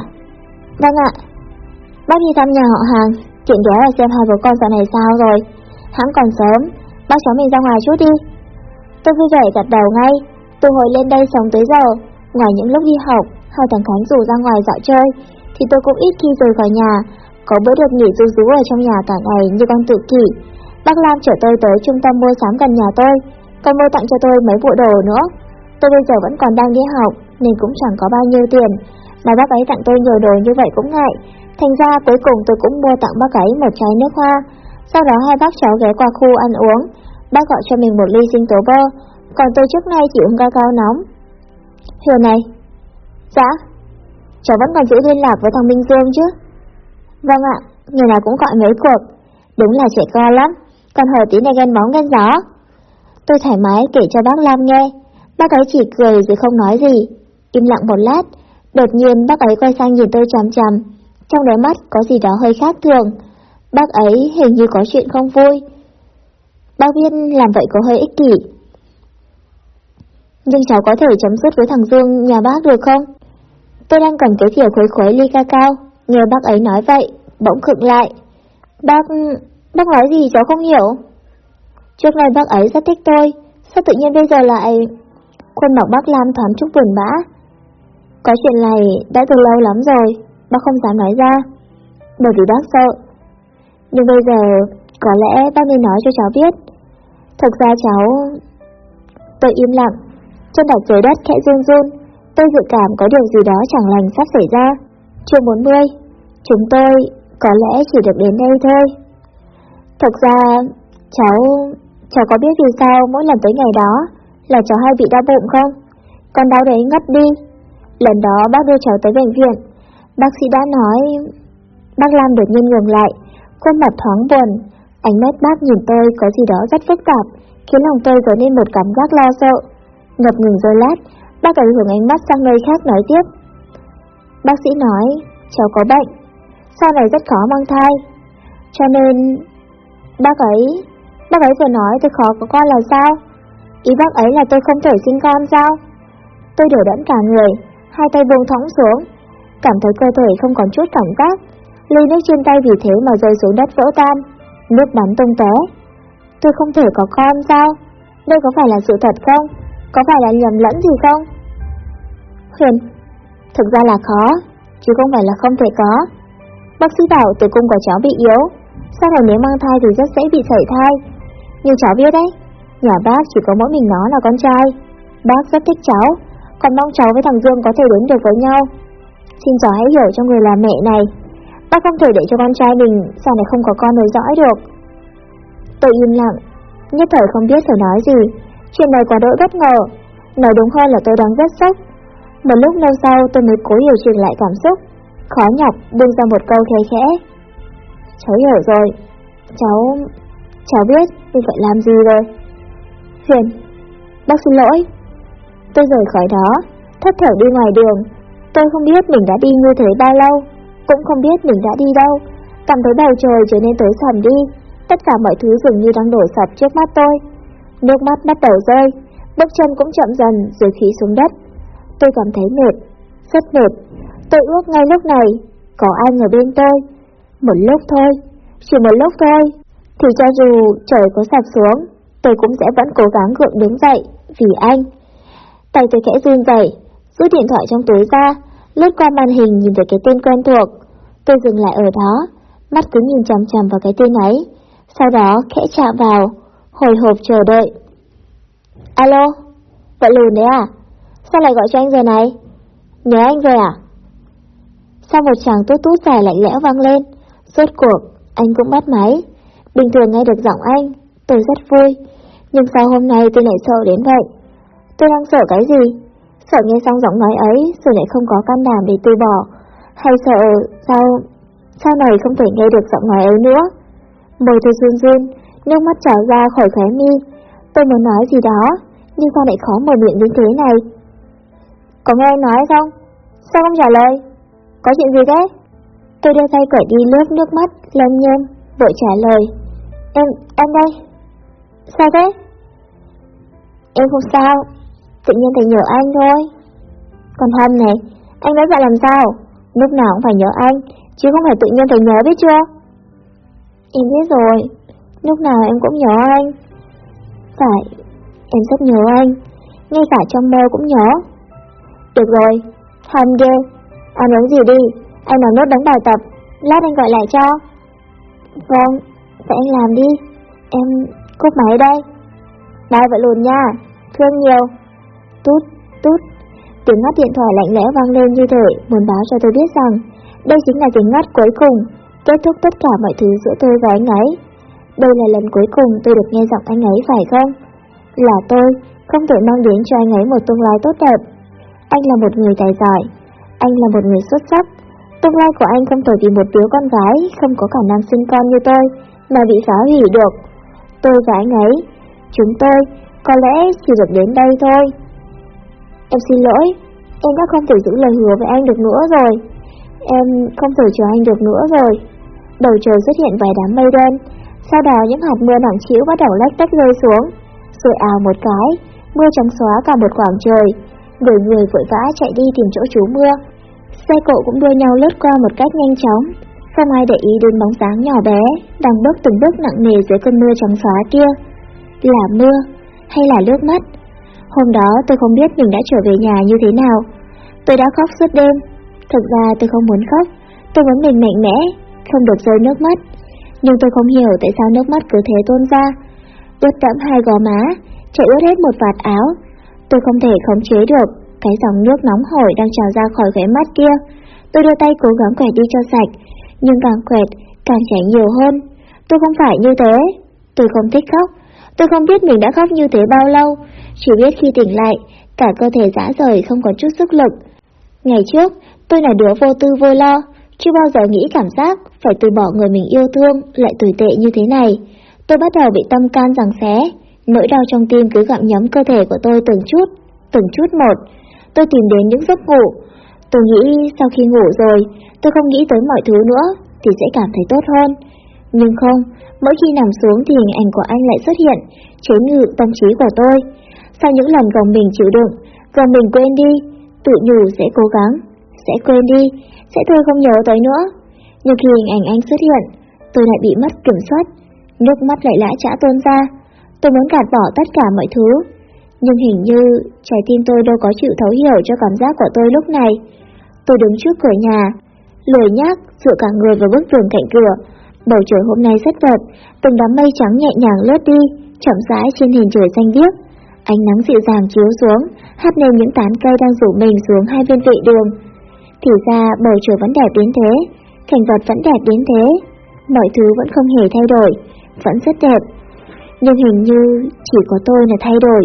Vâng ạ. Bác đi thăm nhà họ hàng, chuyện ghé là xem hai bố con dạo này sao rồi. Hắn còn sớm, bác cháu mình ra ngoài chút đi. Tôi vui vẻ gật đầu ngay, từ hồi lên đây sống tới giờ, ngoài những lúc đi học, hai thằng Khánh rủ ra ngoài dạo chơi, thì tôi cũng ít khi rời khỏi nhà, có bữa được nghỉ rú rú ở trong nhà cả ngày như con tự kỷ. Bác Lam chở tôi tới trung tâm mua sắm gần nhà tôi, còn mua tặng cho tôi mấy bộ đồ nữa. Tôi bây giờ vẫn còn đang đi học nên cũng chẳng có bao nhiêu tiền, mà bác ấy tặng tôi nhiều đồ như vậy cũng ngại. Thành ra cuối cùng tôi cũng mua tặng bác ấy một chai nước hoa. Sau đó hai bác cháu ghé qua khu ăn uống, bác gọi cho mình một ly sinh tố bơ, còn tôi trước nay chỉ uống cao cao nóng. Huyền này. Dạ. Cháu vẫn còn giữ liên lạc với thằng Minh Dương chứ? Vâng ạ, ngày nào cũng gọi mấy cuộc. Đúng là trẻ con lắm, còn hở tí này ghen bóng ghen gió. Tôi thoải mái kể cho bác Lam nghe, bác ấy chỉ cười rồi không nói gì. Im lặng một lát, đột nhiên bác ấy quay sang nhìn tôi chằm chằm, trong đôi mắt có gì đó hơi khác thường. Bác ấy hình như có chuyện không vui. Bác viên làm vậy có hơi ích kỷ. Nhưng cháu có thể chấm dứt với thằng Dương nhà bác được không? Tôi đang cầm cái thìa khuấy khuấy ly ca cao, nghe bác ấy nói vậy, bỗng khựng lại. Bác... bác nói gì cháu không hiểu? Trước nay bác ấy rất thích tôi, sao tự nhiên bây giờ lại... Khuôn mặt bác Lam thoáng chút buồn bã. Có chuyện này đã từ lâu lắm rồi, bác không dám nói ra, bởi vì bác sợ. Nhưng bây giờ, có lẽ bác nên nói cho cháu biết. Thực ra cháu... Tôi im lặng, chân đặt dưới đất khẽ run run, tôi dự cảm có điều gì đó chẳng lành sắp xảy ra. Chương 40, chúng tôi có lẽ chỉ được đến đây thôi. Thực ra, cháu... cháu có biết vì sao mỗi lần tới ngày đó là cháu hay bị đau bụng không? Con đau đấy ngất đi. Lần đó bác đưa cháu tới bệnh viện, bác sĩ đã nói... Bác Lam đột nhiên ngừng lại, khuôn mặt thoáng buồn, ánh mắt bác nhìn tôi có gì đó rất phức tạp, khiến lòng tôi trở nên một cảm giác lo sợ. Ngập ngừng rồi lát, bác ấy hướng ánh mắt sang nơi khác nói tiếp. Bác sĩ nói, cháu có bệnh, sau này rất khó mang thai. Cho nên, bác ấy, bác ấy vừa nói tôi khó có con là sao? Ý bác ấy là tôi không thể sinh con sao? Tôi đổ đẫn cả người, hai tay buông thõng xuống, cảm thấy cơ thể không còn chút cảm giác. Ly nước trên tay vì thế mà rơi xuống đất vỡ tan, nước bắn tung té. Tôi không thể có con sao? Đây có phải là sự thật không? Có phải là nhầm lẫn gì không? Huyền, thực ra là khó, chứ không phải là không thể có. Bác sĩ bảo tử cung của cháu bị yếu, sau này nếu mang thai thì rất dễ bị sảy thai. Nhưng cháu biết đấy, nhà bác chỉ có mỗi mình nó là con trai. Bác rất thích cháu, còn mong cháu với thằng Dương có thể đến được với nhau. Xin cháu hãy hiểu cho người là mẹ này. Bác không thể để cho con trai mình sau này không có con nối dõi được. Tôi im lặng, nhất thời không biết phải nói gì. Chuyện này quá đỗi bất ngờ, nói đúng hơn là tôi đang rất sốc. Một lúc lâu sau tôi mới cố hiểu chỉnh lại cảm xúc, khó nhọc buông ra một câu khẽ khẽ. Cháu hiểu rồi, cháu... cháu biết mình phải làm gì rồi. Huyền, bác xin lỗi. Tôi rời khỏi đó, thất thở đi ngoài đường. Tôi không biết mình đã đi như thế bao lâu, cũng không biết mình đã đi đâu. Cảm thấy bầu trời trở nên tối sầm đi, tất cả mọi thứ dường như đang đổ sập trước mắt tôi. Nước mắt bắt đầu rơi, bước chân cũng chậm dần rồi khí xuống đất. Tôi cảm thấy mệt, rất mệt. Tôi ước ngay lúc này, có anh ở bên tôi. Một lúc thôi, chỉ một lúc thôi, thì cho dù trời có sập xuống, tôi cũng sẽ vẫn cố gắng gượng đứng dậy, vì anh. Tay tôi khẽ run dậy rút điện thoại trong túi ra, lướt qua màn hình nhìn thấy cái tên quen thuộc. Tôi dừng lại ở đó, mắt cứ nhìn chằm chằm vào cái tên ấy, sau đó khẽ chạm vào, hồi hộp chờ đợi. Alo, vợ lùn đấy à? Sao lại gọi cho anh giờ này? Nhớ anh rồi à? Sau một chàng tốt tút dài lạnh lẽo vang lên, rốt cuộc, anh cũng bắt máy. Bình thường nghe được giọng anh, tôi rất vui, nhưng sao hôm nay tôi lại sợ đến vậy? Tôi đang sợ cái gì? Sợ nghe xong giọng nói ấy rồi lại không có can đảm để từ bỏ, hay sợ sao sau này không thể nghe được giọng nói ấy nữa? Môi tôi run run, nước mắt trào ra khỏi khóe mi. Tôi muốn nói gì đó, nhưng sao lại khó mở miệng đến thế này? Có nghe anh nói không? Sao không trả lời? Có chuyện gì thế? Tôi đưa tay cởi đi nước nước mắt, lâm nhem, vội trả lời. Em, em đây. Sao thế? Em không sao, tự nhiên phải nhớ anh thôi. Còn Hân này, anh nói vậy làm sao? Lúc nào cũng phải nhớ anh, chứ không phải tự nhiên phải nhớ biết chưa? Em biết rồi, lúc nào em cũng nhớ anh. Phải, em rất nhớ anh, ngay cả trong mơ cũng nhớ. Được rồi, thầm ghê, ăn uống gì đi, anh làm nốt đóng bài tập, lát anh gọi lại cho. Vâng, vậy anh làm đi, em cúp máy đây. bye vậy luôn nha, thương nhiều. Tút, tút, tiếng ngắt điện thoại lạnh lẽo vang lên như thể muốn báo cho tôi biết rằng đây chính là tiếng ngắt cuối cùng, kết thúc tất cả mọi thứ giữa tôi và anh ấy. Đây là lần cuối cùng tôi được nghe giọng anh ấy phải không? Là tôi, không thể mang đến cho anh ấy một tương lai tốt đẹp. Anh là một người tài giỏi, anh là một người xuất sắc. Tương lai của anh không thể vì một đứa con gái không có khả năng sinh con như tôi mà bị phá hủy được. Tôi và anh ấy, chúng tôi có lẽ chỉ được đến đây thôi. Em xin lỗi, em đã không thể giữ lời hứa với anh được nữa rồi. Em không thể chờ anh được nữa rồi. Đầu trời xuất hiện vài đám mây đen, sau đó những hạt mưa nặng trĩu bắt đầu lách tách rơi xuống, rồi ào một cái, mưa trắng xóa cả một khoảng trời. Người người vội vã chạy đi tìm chỗ trú mưa. Xe cộ cũng đua nhau lướt qua một cách nhanh chóng, không ai để ý đến bóng dáng nhỏ bé đang bước từng bước nặng nề dưới cơn mưa trắng xóa kia. Là mưa hay là nước mắt? Hôm đó tôi không biết mình đã trở về nhà như thế nào. Tôi đã khóc suốt đêm. Thực ra tôi không muốn khóc, tôi muốn mình mạnh mẽ, không được rơi nước mắt. Nhưng tôi không hiểu tại sao nước mắt cứ thế tuôn ra. Ướt đẫm hai gò má, chảy ướt hết một vạt áo. Tôi không thể khống chế được cái dòng nước nóng hổi đang trào ra khỏi khóe mắt kia. Tôi đưa tay cố gắng quẹt đi cho sạch, nhưng càng quẹt, càng chảy nhiều hơn. Tôi không phải như thế. Tôi không thích khóc. Tôi không biết mình đã khóc như thế bao lâu, chỉ biết khi tỉnh lại, cả cơ thể rã rời không có chút sức lực. Ngày trước, tôi là đứa vô tư vô lo, chưa bao giờ nghĩ cảm giác phải từ bỏ người mình yêu thương lại tồi tệ như thế này. Tôi bắt đầu bị tâm can rằng xé, nỗi đau trong tim cứ gặm nhấm cơ thể của tôi từng chút, từng chút một. Tôi tìm đến những giấc ngủ. Tôi nghĩ sau khi ngủ rồi, tôi không nghĩ tới mọi thứ nữa thì sẽ cảm thấy tốt hơn. Nhưng không, mỗi khi nằm xuống thì hình ảnh của anh lại xuất hiện, chế ngự tâm trí của tôi. Sau những lần gồng mình chịu đựng, gồng mình quên đi, tự nhủ sẽ cố gắng, sẽ quên đi, sẽ thôi không nhớ tới nữa. Nhưng khi hình ảnh anh xuất hiện, tôi lại bị mất kiểm soát, nước mắt lại lã chã tuôn ra. Tôi muốn gạt bỏ tất cả mọi thứ, nhưng hình như trái tim tôi đâu có chịu thấu hiểu cho cảm giác của tôi lúc này. Tôi đứng trước cửa nhà, lười nhác dựa cả người vào bức tường cạnh cửa. Bầu trời hôm nay rất đẹp, từng đám mây trắng nhẹ nhàng lướt đi, chậm rãi trên nền trời xanh biếc. Ánh nắng dịu dàng chiếu xuống, hắt lên những tán cây đang rủ mình xuống hai bên vệ đường. Thì ra bầu trời vẫn đẹp đến thế, cảnh vật vẫn đẹp đến thế, mọi thứ vẫn không hề thay đổi, vẫn rất đẹp. Nhưng hình như chỉ có tôi là thay đổi,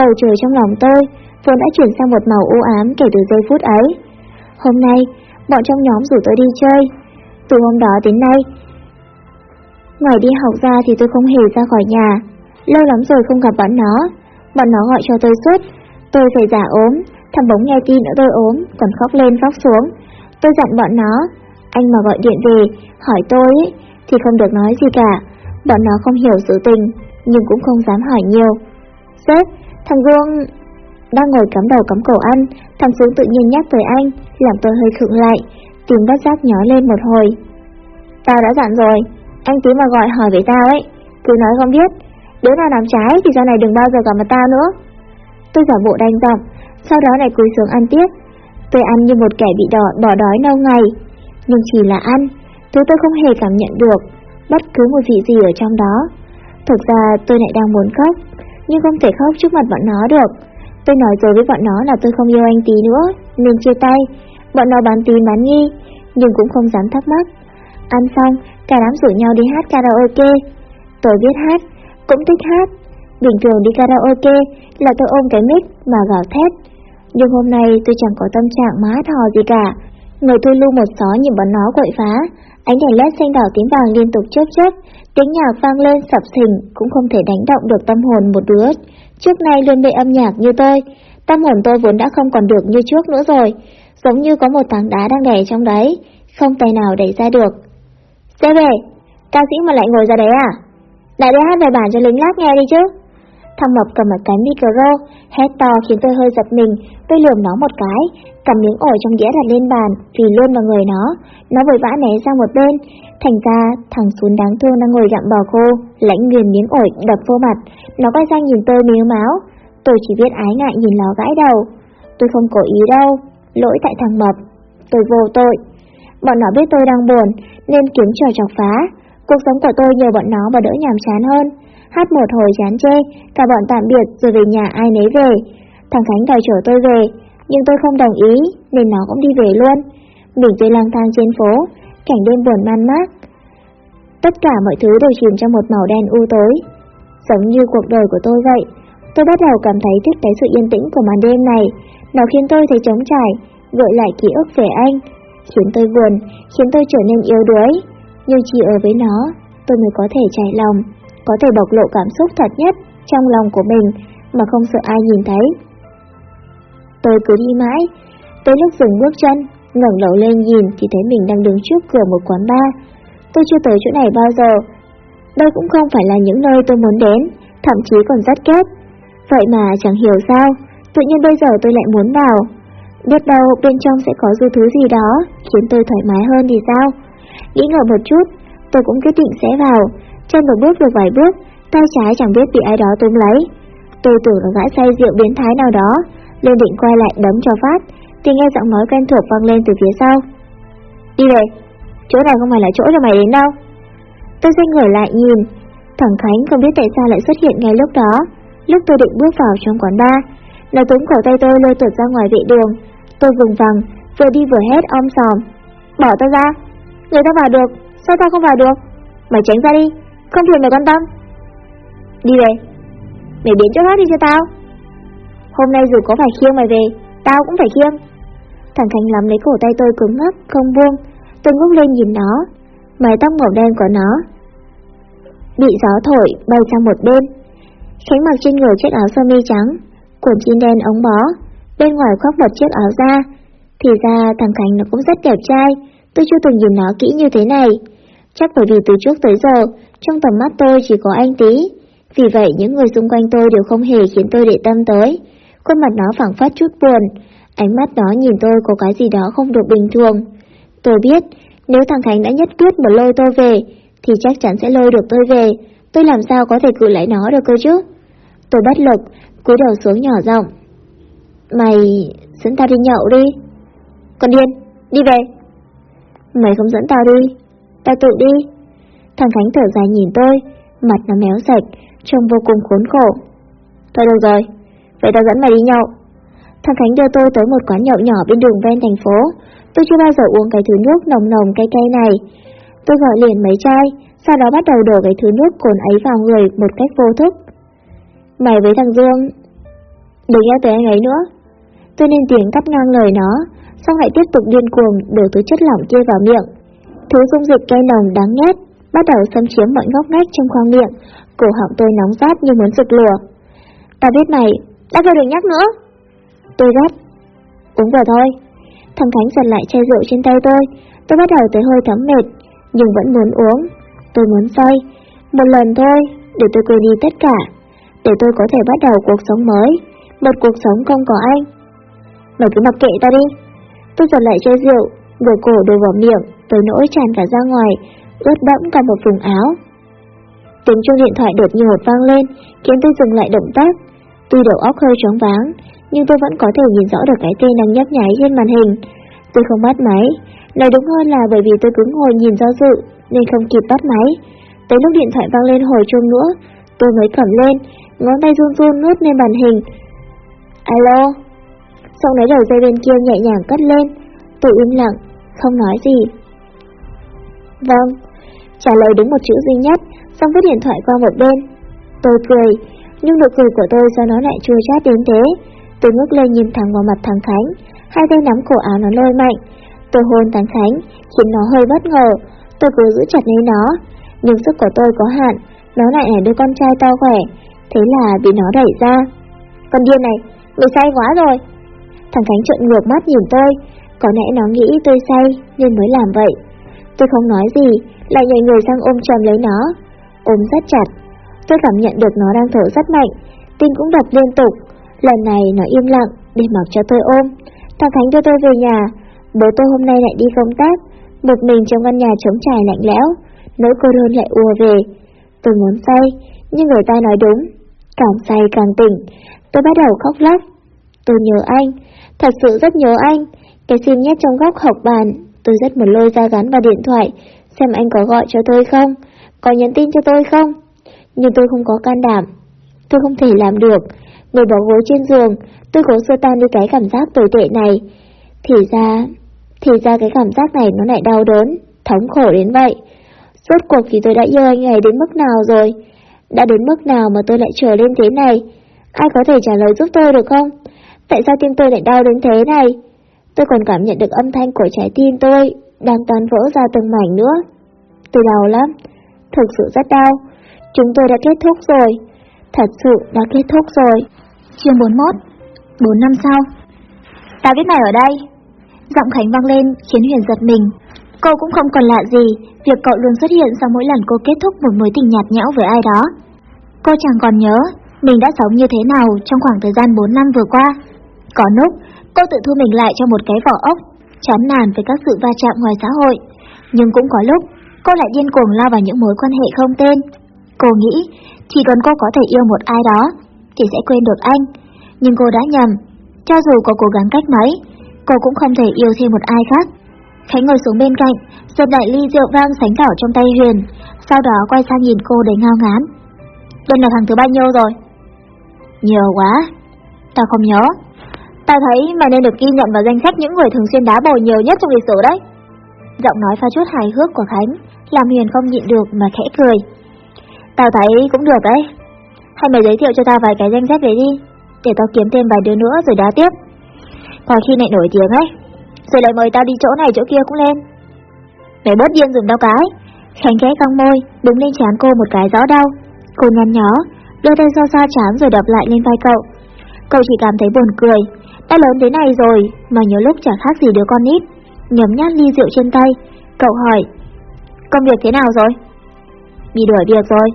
bầu trời trong lòng tôi vốn đã chuyển sang một màu u ám kể từ giây phút ấy. Hôm nay, bọn trong nhóm rủ tôi đi chơi. Từ hôm đó đến nay, ngoài đi học ra thì tôi không hề ra khỏi nhà. Lâu lắm rồi không gặp bọn nó, bọn nó gọi cho tôi suốt. Tôi phải giả ốm, thằng bóng nghe tin nữa tôi ốm, còn khóc lên khóc xuống. Tôi dặn bọn nó, anh mà gọi điện về, hỏi tôi ấy, thì không được nói gì cả. Bọn nó không hiểu sự tình, nhưng cũng không dám hỏi nhiều. Sếp, thằng Gương đang ngồi cắm đầu cắm cổ ăn, thằng xuống tự nhiên nhắc tới anh, làm tôi hơi khựng lại, tìm bất giác nhỏ lên một hồi. Tao đã dặn rồi, anh tí mà gọi hỏi về tao ấy, cứ nói không biết, đứa nào làm trái thì sau này đừng bao giờ gặp mặt tao nữa. Tôi giả bộ đanh giọng, sau đó lại cúi xuống ăn tiếp. Tôi ăn như một kẻ bị đỏ, bỏ đói lâu ngày, nhưng chỉ là ăn, thứ tôi không hề cảm nhận được bất cứ một vị gì ở trong đó. Thực ra tôi lại đang muốn khóc, nhưng không thể khóc trước mặt bọn nó được. Tôi nói rồi với bọn nó là tôi không yêu anh tí nữa, nên chia tay. Bọn nó bán tín bán nghi, nhưng cũng không dám thắc mắc. Ăn xong, cả đám rủ nhau đi hát karaoke. Tôi biết hát, cũng thích hát. Bình thường đi karaoke là tôi ôm cái mic mà gào thét. Nhưng hôm nay tôi chẳng có tâm trạng má thò gì cả. Người tôi lưu một xó nhìn bọn nó quậy phá. Ánh đèn led xanh đỏ tím vàng liên tục chớp chớp, tiếng nhạc vang lên sập sình cũng không thể đánh động được tâm hồn một đứa. Trước nay luôn bị âm nhạc như tôi, tâm hồn tôi vốn đã không còn được như trước nữa rồi, giống như có một tảng đá đang đè trong đấy, không tay nào đẩy ra được. Xe về, ca sĩ mà lại ngồi ra đấy à? Đại đi hát bài bản cho lính lát nghe đi chứ. Thằng Mập cầm một cái micro, hét to khiến tôi hơi giật mình, tôi lườm nó một cái, cầm miếng ổi trong đĩa đặt lên bàn, vì luôn vào người nó. Nó vội vã né sang một bên, thành ra thằng xuống đáng thương đang ngồi gặm bò khô, lãnh nghiền miếng ổi đập vô mặt. Nó quay sang nhìn tôi miếu máu, tôi chỉ biết ái ngại nhìn nó gãi đầu. Tôi không cố ý đâu, lỗi tại thằng Mập, tôi vô tội. Bọn nó biết tôi đang buồn, nên kiếm trò chọc phá. Cuộc sống của tôi nhờ bọn nó mà đỡ nhàm chán hơn. Hát một hồi chán chê, cả bọn tạm biệt rồi về nhà ai nấy về. Thằng Khánh đòi chở tôi về, nhưng tôi không đồng ý, nên nó cũng đi về luôn. Mình chơi lang thang trên phố, cảnh đêm buồn man mác. Tất cả mọi thứ đều chìm trong một màu đen u tối. Giống như cuộc đời của tôi vậy, tôi bắt đầu cảm thấy thích cái sự yên tĩnh của màn đêm này. Nó khiến tôi thấy trống trải, gợi lại ký ức về anh, khiến tôi buồn, khiến tôi trở nên yếu đuối. Nhưng chỉ ở với nó, tôi mới có thể trải lòng, có thể bộc lộ cảm xúc thật nhất trong lòng của mình mà không sợ ai nhìn thấy. Tôi cứ đi mãi, tới lúc dừng bước chân, ngẩng đầu lên nhìn thì thấy mình đang đứng trước cửa một quán bar. Tôi chưa tới chỗ này bao giờ. Đây cũng không phải là những nơi tôi muốn đến, thậm chí còn rất kết. Vậy mà chẳng hiểu sao, tự nhiên bây giờ tôi lại muốn vào. Biết đâu bên trong sẽ có dư thứ gì đó, khiến tôi thoải mái hơn thì sao? Nghĩ ngợi một chút, tôi cũng quyết định sẽ vào. Chân vừa bước được vài bước, tay trái chẳng biết bị ai đó túm lấy. Tôi tưởng là gã say rượu biến thái nào đó, lên định quay lại đấm cho phát, thì nghe giọng nói quen thuộc vang lên từ phía sau. Đi về, chỗ này không phải là chỗ cho mày đến đâu. Tôi xoay người lại nhìn, thằng Khánh không biết tại sao lại xuất hiện ngay lúc đó. Lúc tôi định bước vào trong quán bar, nó túm cổ tay tôi lôi tuột ra ngoài vệ đường. Tôi vùng vằng, vừa đi vừa hét om sòm. Bỏ tao ra, người ta vào được, sao tao không vào được? Mày tránh ra đi, không phiền mày quan tâm. Đi về, mày biến chỗ khác đi cho tao. Hôm nay dù có phải khiêng mày về, tao cũng phải khiêng. Thằng Khánh lắm lấy cổ tay tôi cứng ngắc, không buông. Tôi ngước lên nhìn nó, mái tóc màu đen của nó. Bị gió thổi, bay sang một bên. Khánh mặc trên người chiếc áo sơ mi trắng, quần jean đen ống bó, bên ngoài khoác một chiếc áo da. Thì ra thằng Khánh nó cũng rất đẹp trai, tôi chưa từng nhìn nó kỹ như thế này. Chắc bởi vì từ trước tới giờ, trong tầm mắt tôi chỉ có anh tí. Vì vậy những người xung quanh tôi đều không hề khiến tôi để tâm tới. Khuôn mặt nó phẳng phát chút buồn, ánh mắt nó nhìn tôi có cái gì đó không được bình thường. Tôi biết, nếu thằng Khánh đã nhất quyết một lôi tôi về, thì chắc chắn sẽ lôi được tôi về. Tôi làm sao có thể cự lại nó được cơ chứ? Tôi bất lực, cúi đầu xuống nhỏ giọng. Mày dẫn tao đi nhậu đi. Con điên, đi về. Mày không dẫn tao đi, tao tự đi. Thằng Khánh thở dài nhìn tôi, mặt nó méo sạch, trông vô cùng khốn khổ. Thôi được rồi, vậy tao dẫn mày đi nhậu. Thằng Khánh đưa tôi tới một quán nhậu nhỏ bên đường ven thành phố. Tôi chưa bao giờ uống cái thứ nước nồng nồng cay cay này. Tôi gọi liền mấy chai, sau đó bắt đầu đổ cái thứ nước cồn ấy vào người một cách vô thức. Mày với thằng Dương, đừng nghe tới anh ấy nữa. Tôi nên tiếng cắt ngang lời nó, xong lại tiếp tục điên cuồng đổ thứ chất lỏng kia vào miệng. Thứ dung dịch cay nồng đáng ghét, bắt đầu xâm chiếm mọi ngóc ngách trong khoang miệng, cổ họng tôi nóng rát như muốn rực lửa Ta biết mày, đã kêu đừng nhắc nữa. Tôi gắt, uống vào thôi. Thằng Khánh giật lại chai rượu trên tay tôi, tôi bắt đầu tới hơi thấm mệt, nhưng vẫn muốn uống. Tôi muốn say, một lần thôi, để tôi quên đi tất cả, để tôi có thể bắt đầu cuộc sống mới, một cuộc sống không có anh. Mày cứ mặc kệ ta đi. Tôi giật lại chai rượu, đổ cổ đổ vào miệng, tới nỗi tràn cả ra ngoài, ướt đẫm cả một vùng áo. Tiếng chuông điện thoại đột nhiên vang lên, khiến tôi dừng lại động tác. Tuy đầu óc hơi chóng váng, nhưng tôi vẫn có thể nhìn rõ được cái tên đang nhấp nháy trên màn hình. Tôi không bắt máy, nói đúng hơn là bởi vì tôi cứ ngồi nhìn do dự, nên không kịp bắt máy. Tới lúc điện thoại vang lên hồi chuông nữa, tôi mới cầm lên, ngón tay run run nuốt lên màn hình. Alo? Sau đấy đầu dây bên kia nhẹ nhàng cất lên, tôi im lặng, không nói gì. Vâng, trả lời đúng một chữ duy nhất, xong vứt điện thoại qua một bên. Tôi cười, nhưng nụ cười của tôi sao nó lại chua chát đến thế? Tôi ngước lên nhìn thẳng vào mặt thằng Khánh, hai tay nắm cổ áo nó lôi mạnh. Tôi hôn thằng Khánh, khiến nó hơi bất ngờ. Tôi cố giữ chặt lấy nó, nhưng sức của tôi có hạn, nó lại là đứa con trai to khỏe, thế là bị nó đẩy ra. Con điên này, mày say quá rồi. Thằng Khánh trợn ngược mắt nhìn tôi, có lẽ nó nghĩ tôi say nên mới làm vậy. Tôi không nói gì, lại nhảy người sang ôm chầm lấy nó, ôm rất chặt. Tôi cảm nhận được nó đang thở rất mạnh, tim cũng đập liên tục. Lần này nó im lặng để mặc cho tôi ôm. Thằng Khánh đưa tôi về nhà, bố tôi hôm nay lại đi công tác, một mình trong căn nhà trống trải lạnh lẽo, nỗi cô đơn lại ùa về. Tôi muốn say, nhưng người ta nói đúng, càng say càng tỉnh. Tôi bắt đầu khóc lóc. Tôi nhớ anh, thật sự rất nhớ anh. Cái sim nhét trong góc học bàn Tôi rất muốn lôi ra gắn vào điện thoại, xem anh có gọi cho tôi không, có nhắn tin cho tôi không. Nhưng tôi không có can đảm. Tôi không thể làm được. Ngồi bỏ gối trên giường, tôi cố xua tan đi cái cảm giác tồi tệ này. Thì ra, thì ra cái cảm giác này nó lại đau đớn, thống khổ đến vậy. Rốt cuộc thì tôi đã yêu anh ấy đến mức nào rồi? Đã đến mức nào mà tôi lại trở lên thế này? Ai có thể trả lời giúp tôi được không? Tại sao tim tôi lại đau đến thế này? Tôi còn cảm nhận được âm thanh của trái tim tôi đang tan vỡ ra từng mảnh nữa. Tôi đau lắm, thực sự rất đau. Chúng tôi đã kết thúc rồi, thật sự đã kết thúc rồi. Chương 41 4 năm sau Ta biết mày ở đây Giọng Khánh vang lên khiến Huyền giật mình Cô cũng không còn lạ gì Việc cậu luôn xuất hiện sau mỗi lần cô kết thúc một mối tình nhạt nhẽo với ai đó Cô chẳng còn nhớ Mình đã sống như thế nào trong khoảng thời gian 4 năm vừa qua Có lúc Cô tự thu mình lại trong một cái vỏ ốc, Chán nản với các sự va chạm ngoài xã hội. Nhưng cũng có lúc, Cô lại điên cuồng lao vào những mối quan hệ không tên. Cô nghĩ, Chỉ cần cô có thể yêu một ai đó, Thì sẽ quên được anh. Nhưng cô đã nhầm, Cho dù có cố gắng cách mấy, Cô cũng không thể yêu thêm một ai khác. Khánh ngồi xuống bên cạnh, Giật đại ly rượu vang sánh đỏ trong tay Huyền, Sau đó quay sang nhìn cô đầy ngao ngán. Đây là thằng thứ bao nhiêu rồi? Nhiều quá. Tao không nhớ. Tao thấy mày nên được ghi nhận vào danh sách những người thường xuyên đá bồi nhiều nhất trong lịch sử đấy. Giọng nói pha chút hài hước của Khánh, làm Huyền không nhịn được mà khẽ cười. Tao thấy cũng được đấy. Hay mày giới thiệu cho tao vài cái danh sách đấy đi, để tao kiếm thêm vài đứa nữa rồi đá tiếp. Còn khi này nổi tiếng ấy, rồi lại mời tao đi chỗ này chỗ kia cũng lên. Mày bớt điên dùm tao cái. Khánh khẽ cong môi, đứng lên chán cô một cái rõ đau. Cô nhăn nhó, đưa tay xoa xoa chán rồi đập lại lên vai cậu. Cậu chỉ cảm thấy buồn cười, đã lớn thế này rồi mà nhiều lúc chẳng khác gì đứa con nít. Nhấm nhát ly rượu trên tay, cậu hỏi, công việc thế nào rồi? Bị đuổi việc rồi.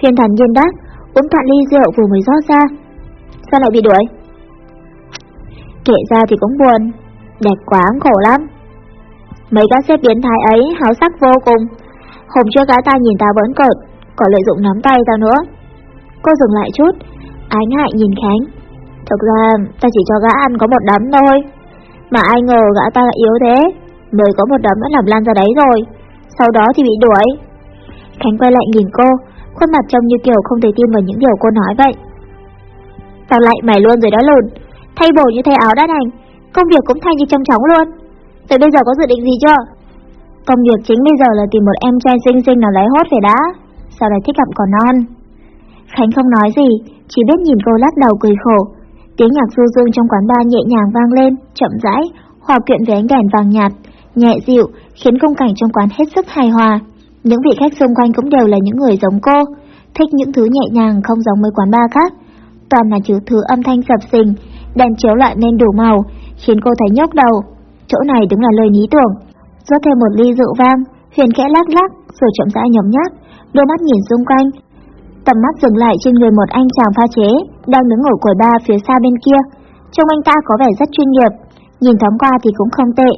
Huyền thần nhiên đáp, uống cạn ly rượu vừa mới rót ra. Sao lại bị đuổi? Kể ra thì cũng buồn, đẹp quá khổ lắm. Mấy các xếp biến thái ấy háo sắc vô cùng. Hôm trước gã ta nhìn ta vẫn cợt, có lợi dụng nắm tay ta nữa. Cô dừng lại chút, ái ngại nhìn Khánh. Thực ra, ta chỉ cho gã ăn có một đấm thôi. Mà ai ngờ gã ta lại yếu thế, Mới có một đấm đã làm lan ra đấy rồi. Sau đó thì bị đuổi. Khánh quay lại nhìn cô, Khuôn mặt trông như kiểu không thể tin vào những điều cô nói vậy. Tao lại mày luôn rồi đó lùn. Thay bổ như thay áo đã đành Công việc cũng thay như trong chóng luôn. Từ bây giờ có dự định gì chưa? Công việc chính bây giờ là tìm một em trai xinh xinh nào lấy hốt về đã. Sau này thích gặp còn non. Khánh không nói gì, Chỉ biết nhìn cô lắc đầu cười khổ. Tiếng nhạc du dương trong quán bar nhẹ nhàng vang lên, chậm rãi, hòa quyện với ánh đèn vàng nhạt, nhẹ dịu, khiến khung cảnh trong quán hết sức hài hòa. Những vị khách xung quanh cũng đều là những người giống cô, thích những thứ nhẹ nhàng không giống mấy quán bar khác. Toàn là chữ thứ âm thanh sập sình, đèn chiếu lại nên đủ màu, khiến cô thấy nhốc đầu. Chỗ này đúng là lời lý tưởng. Rót thêm một ly rượu vang, Huyền kẽ lắc lắc, rồi chậm rãi nhấm nhát, đôi mắt nhìn xung quanh, Tầm mắt dừng lại trên người một anh chàng pha chế, đang đứng ở quầy ba phía xa bên kia. Trông anh ta có vẻ rất chuyên nghiệp, nhìn thoáng qua thì cũng không tệ.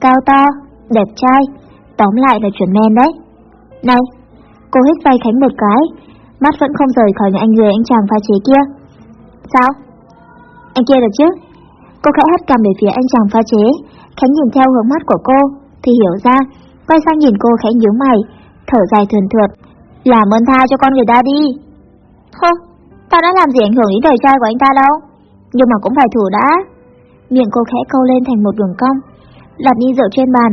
Cao to, đẹp trai, tóm lại là chuẩn men đấy. Này, cô hít vai Khánh một cái, mắt vẫn không rời khỏi những anh người anh chàng pha chế kia. Sao? Anh kia được chứ? Cô khẽ hất cầm về phía anh chàng pha chế, Khánh nhìn theo hướng mắt của cô, thì hiểu ra, quay sang nhìn cô khẽ nhíu mày, thở dài thườn thượt. Làm ơn tha cho con người ta đi. Hơ, tao đã làm gì ảnh hưởng đến đời trai của anh ta đâu. Nhưng mà cũng phải thử đã. Miệng cô khẽ câu lên thành một đường cong. Đặt đi rượu trên bàn.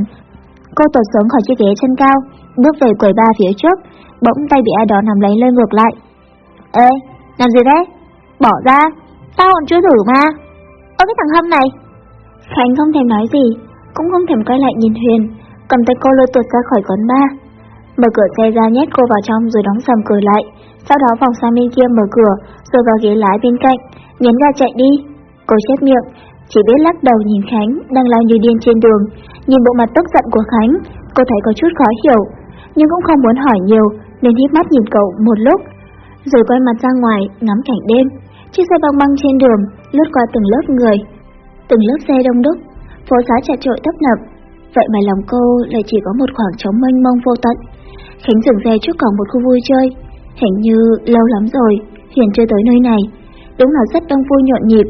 Cô tuột xuống khỏi chiếc ghế chân cao, bước về quầy ba phía trước, bỗng tay bị ai đó nắm lấy lên ngược lại. Ê, làm gì thế? Bỏ ra, tao còn chưa thử mà. Ơ cái thằng hâm này. Khánh không thèm nói gì, cũng không thèm quay lại nhìn Huyền, cầm tay cô lôi tuột ra khỏi quán bar. Mở cửa xe ra nhét cô vào trong rồi đóng sầm cửa lại. Sau đó vòng sang bên kia mở cửa, rồi vào ghế lái bên cạnh, nhấn ga chạy đi. Cô chép miệng, chỉ biết lắc đầu nhìn Khánh đang lao như điên trên đường. Nhìn bộ mặt tức giận của Khánh, cô thấy có chút khó hiểu, nhưng cũng không muốn hỏi nhiều nên hít mắt nhìn cậu một lúc. Rồi quay mặt ra ngoài, ngắm cảnh đêm. Chiếc xe băng băng trên đường, lướt qua từng lớp người. Từng lớp xe đông đúc, phố xá chật trội tấp nập. Vậy mà lòng cô lại chỉ có một khoảng trống mênh mông vô tận. Khánh dừng xe trước cổng một khu vui chơi. Hình như lâu lắm rồi, Hiền chưa tới nơi này. Đúng là rất đông vui nhộn nhịp.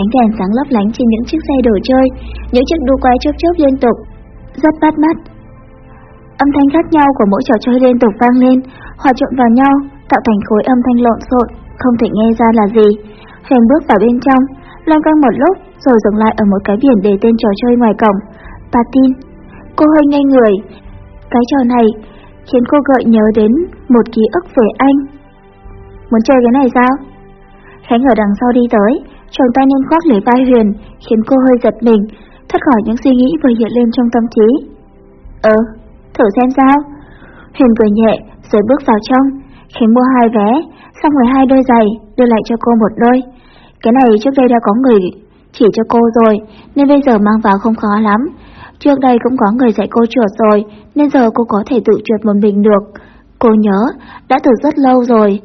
Ánh đèn sáng lấp lánh trên những chiếc xe đồ chơi, những chiếc đu quay chớp chớp liên tục. rất bắt mắt. Âm thanh khác nhau của mỗi trò chơi liên tục vang lên, hòa trộn vào nhau, tạo thành khối âm thanh lộn xộn, không thể nghe ra là gì. Huyền bước vào bên trong, loanh quanh một lúc rồi dừng lại ở một cái biển để tên trò chơi ngoài cổng. Patin. Cô hơi ngây người. Cái trò này khiến cô gợi nhớ đến một ký ức về anh. Muốn chơi cái này sao? Khánh ở đằng sau đi tới, chồng tay nên khoác lấy vai Huyền, khiến cô hơi giật mình, thoát khỏi những suy nghĩ vừa hiện lên trong tâm trí. Ờ, thử xem sao. Huyền cười nhẹ, rồi bước vào trong. Khánh mua hai vé, xong rồi hai đôi giày, đưa lại cho cô một đôi. Cái này trước đây đã có người chỉ cho cô rồi, nên bây giờ mang vào không khó lắm. Trước đây cũng có người dạy cô trượt rồi, nên giờ cô có thể tự trượt một mình được. Cô nhớ, đã từ rất lâu rồi.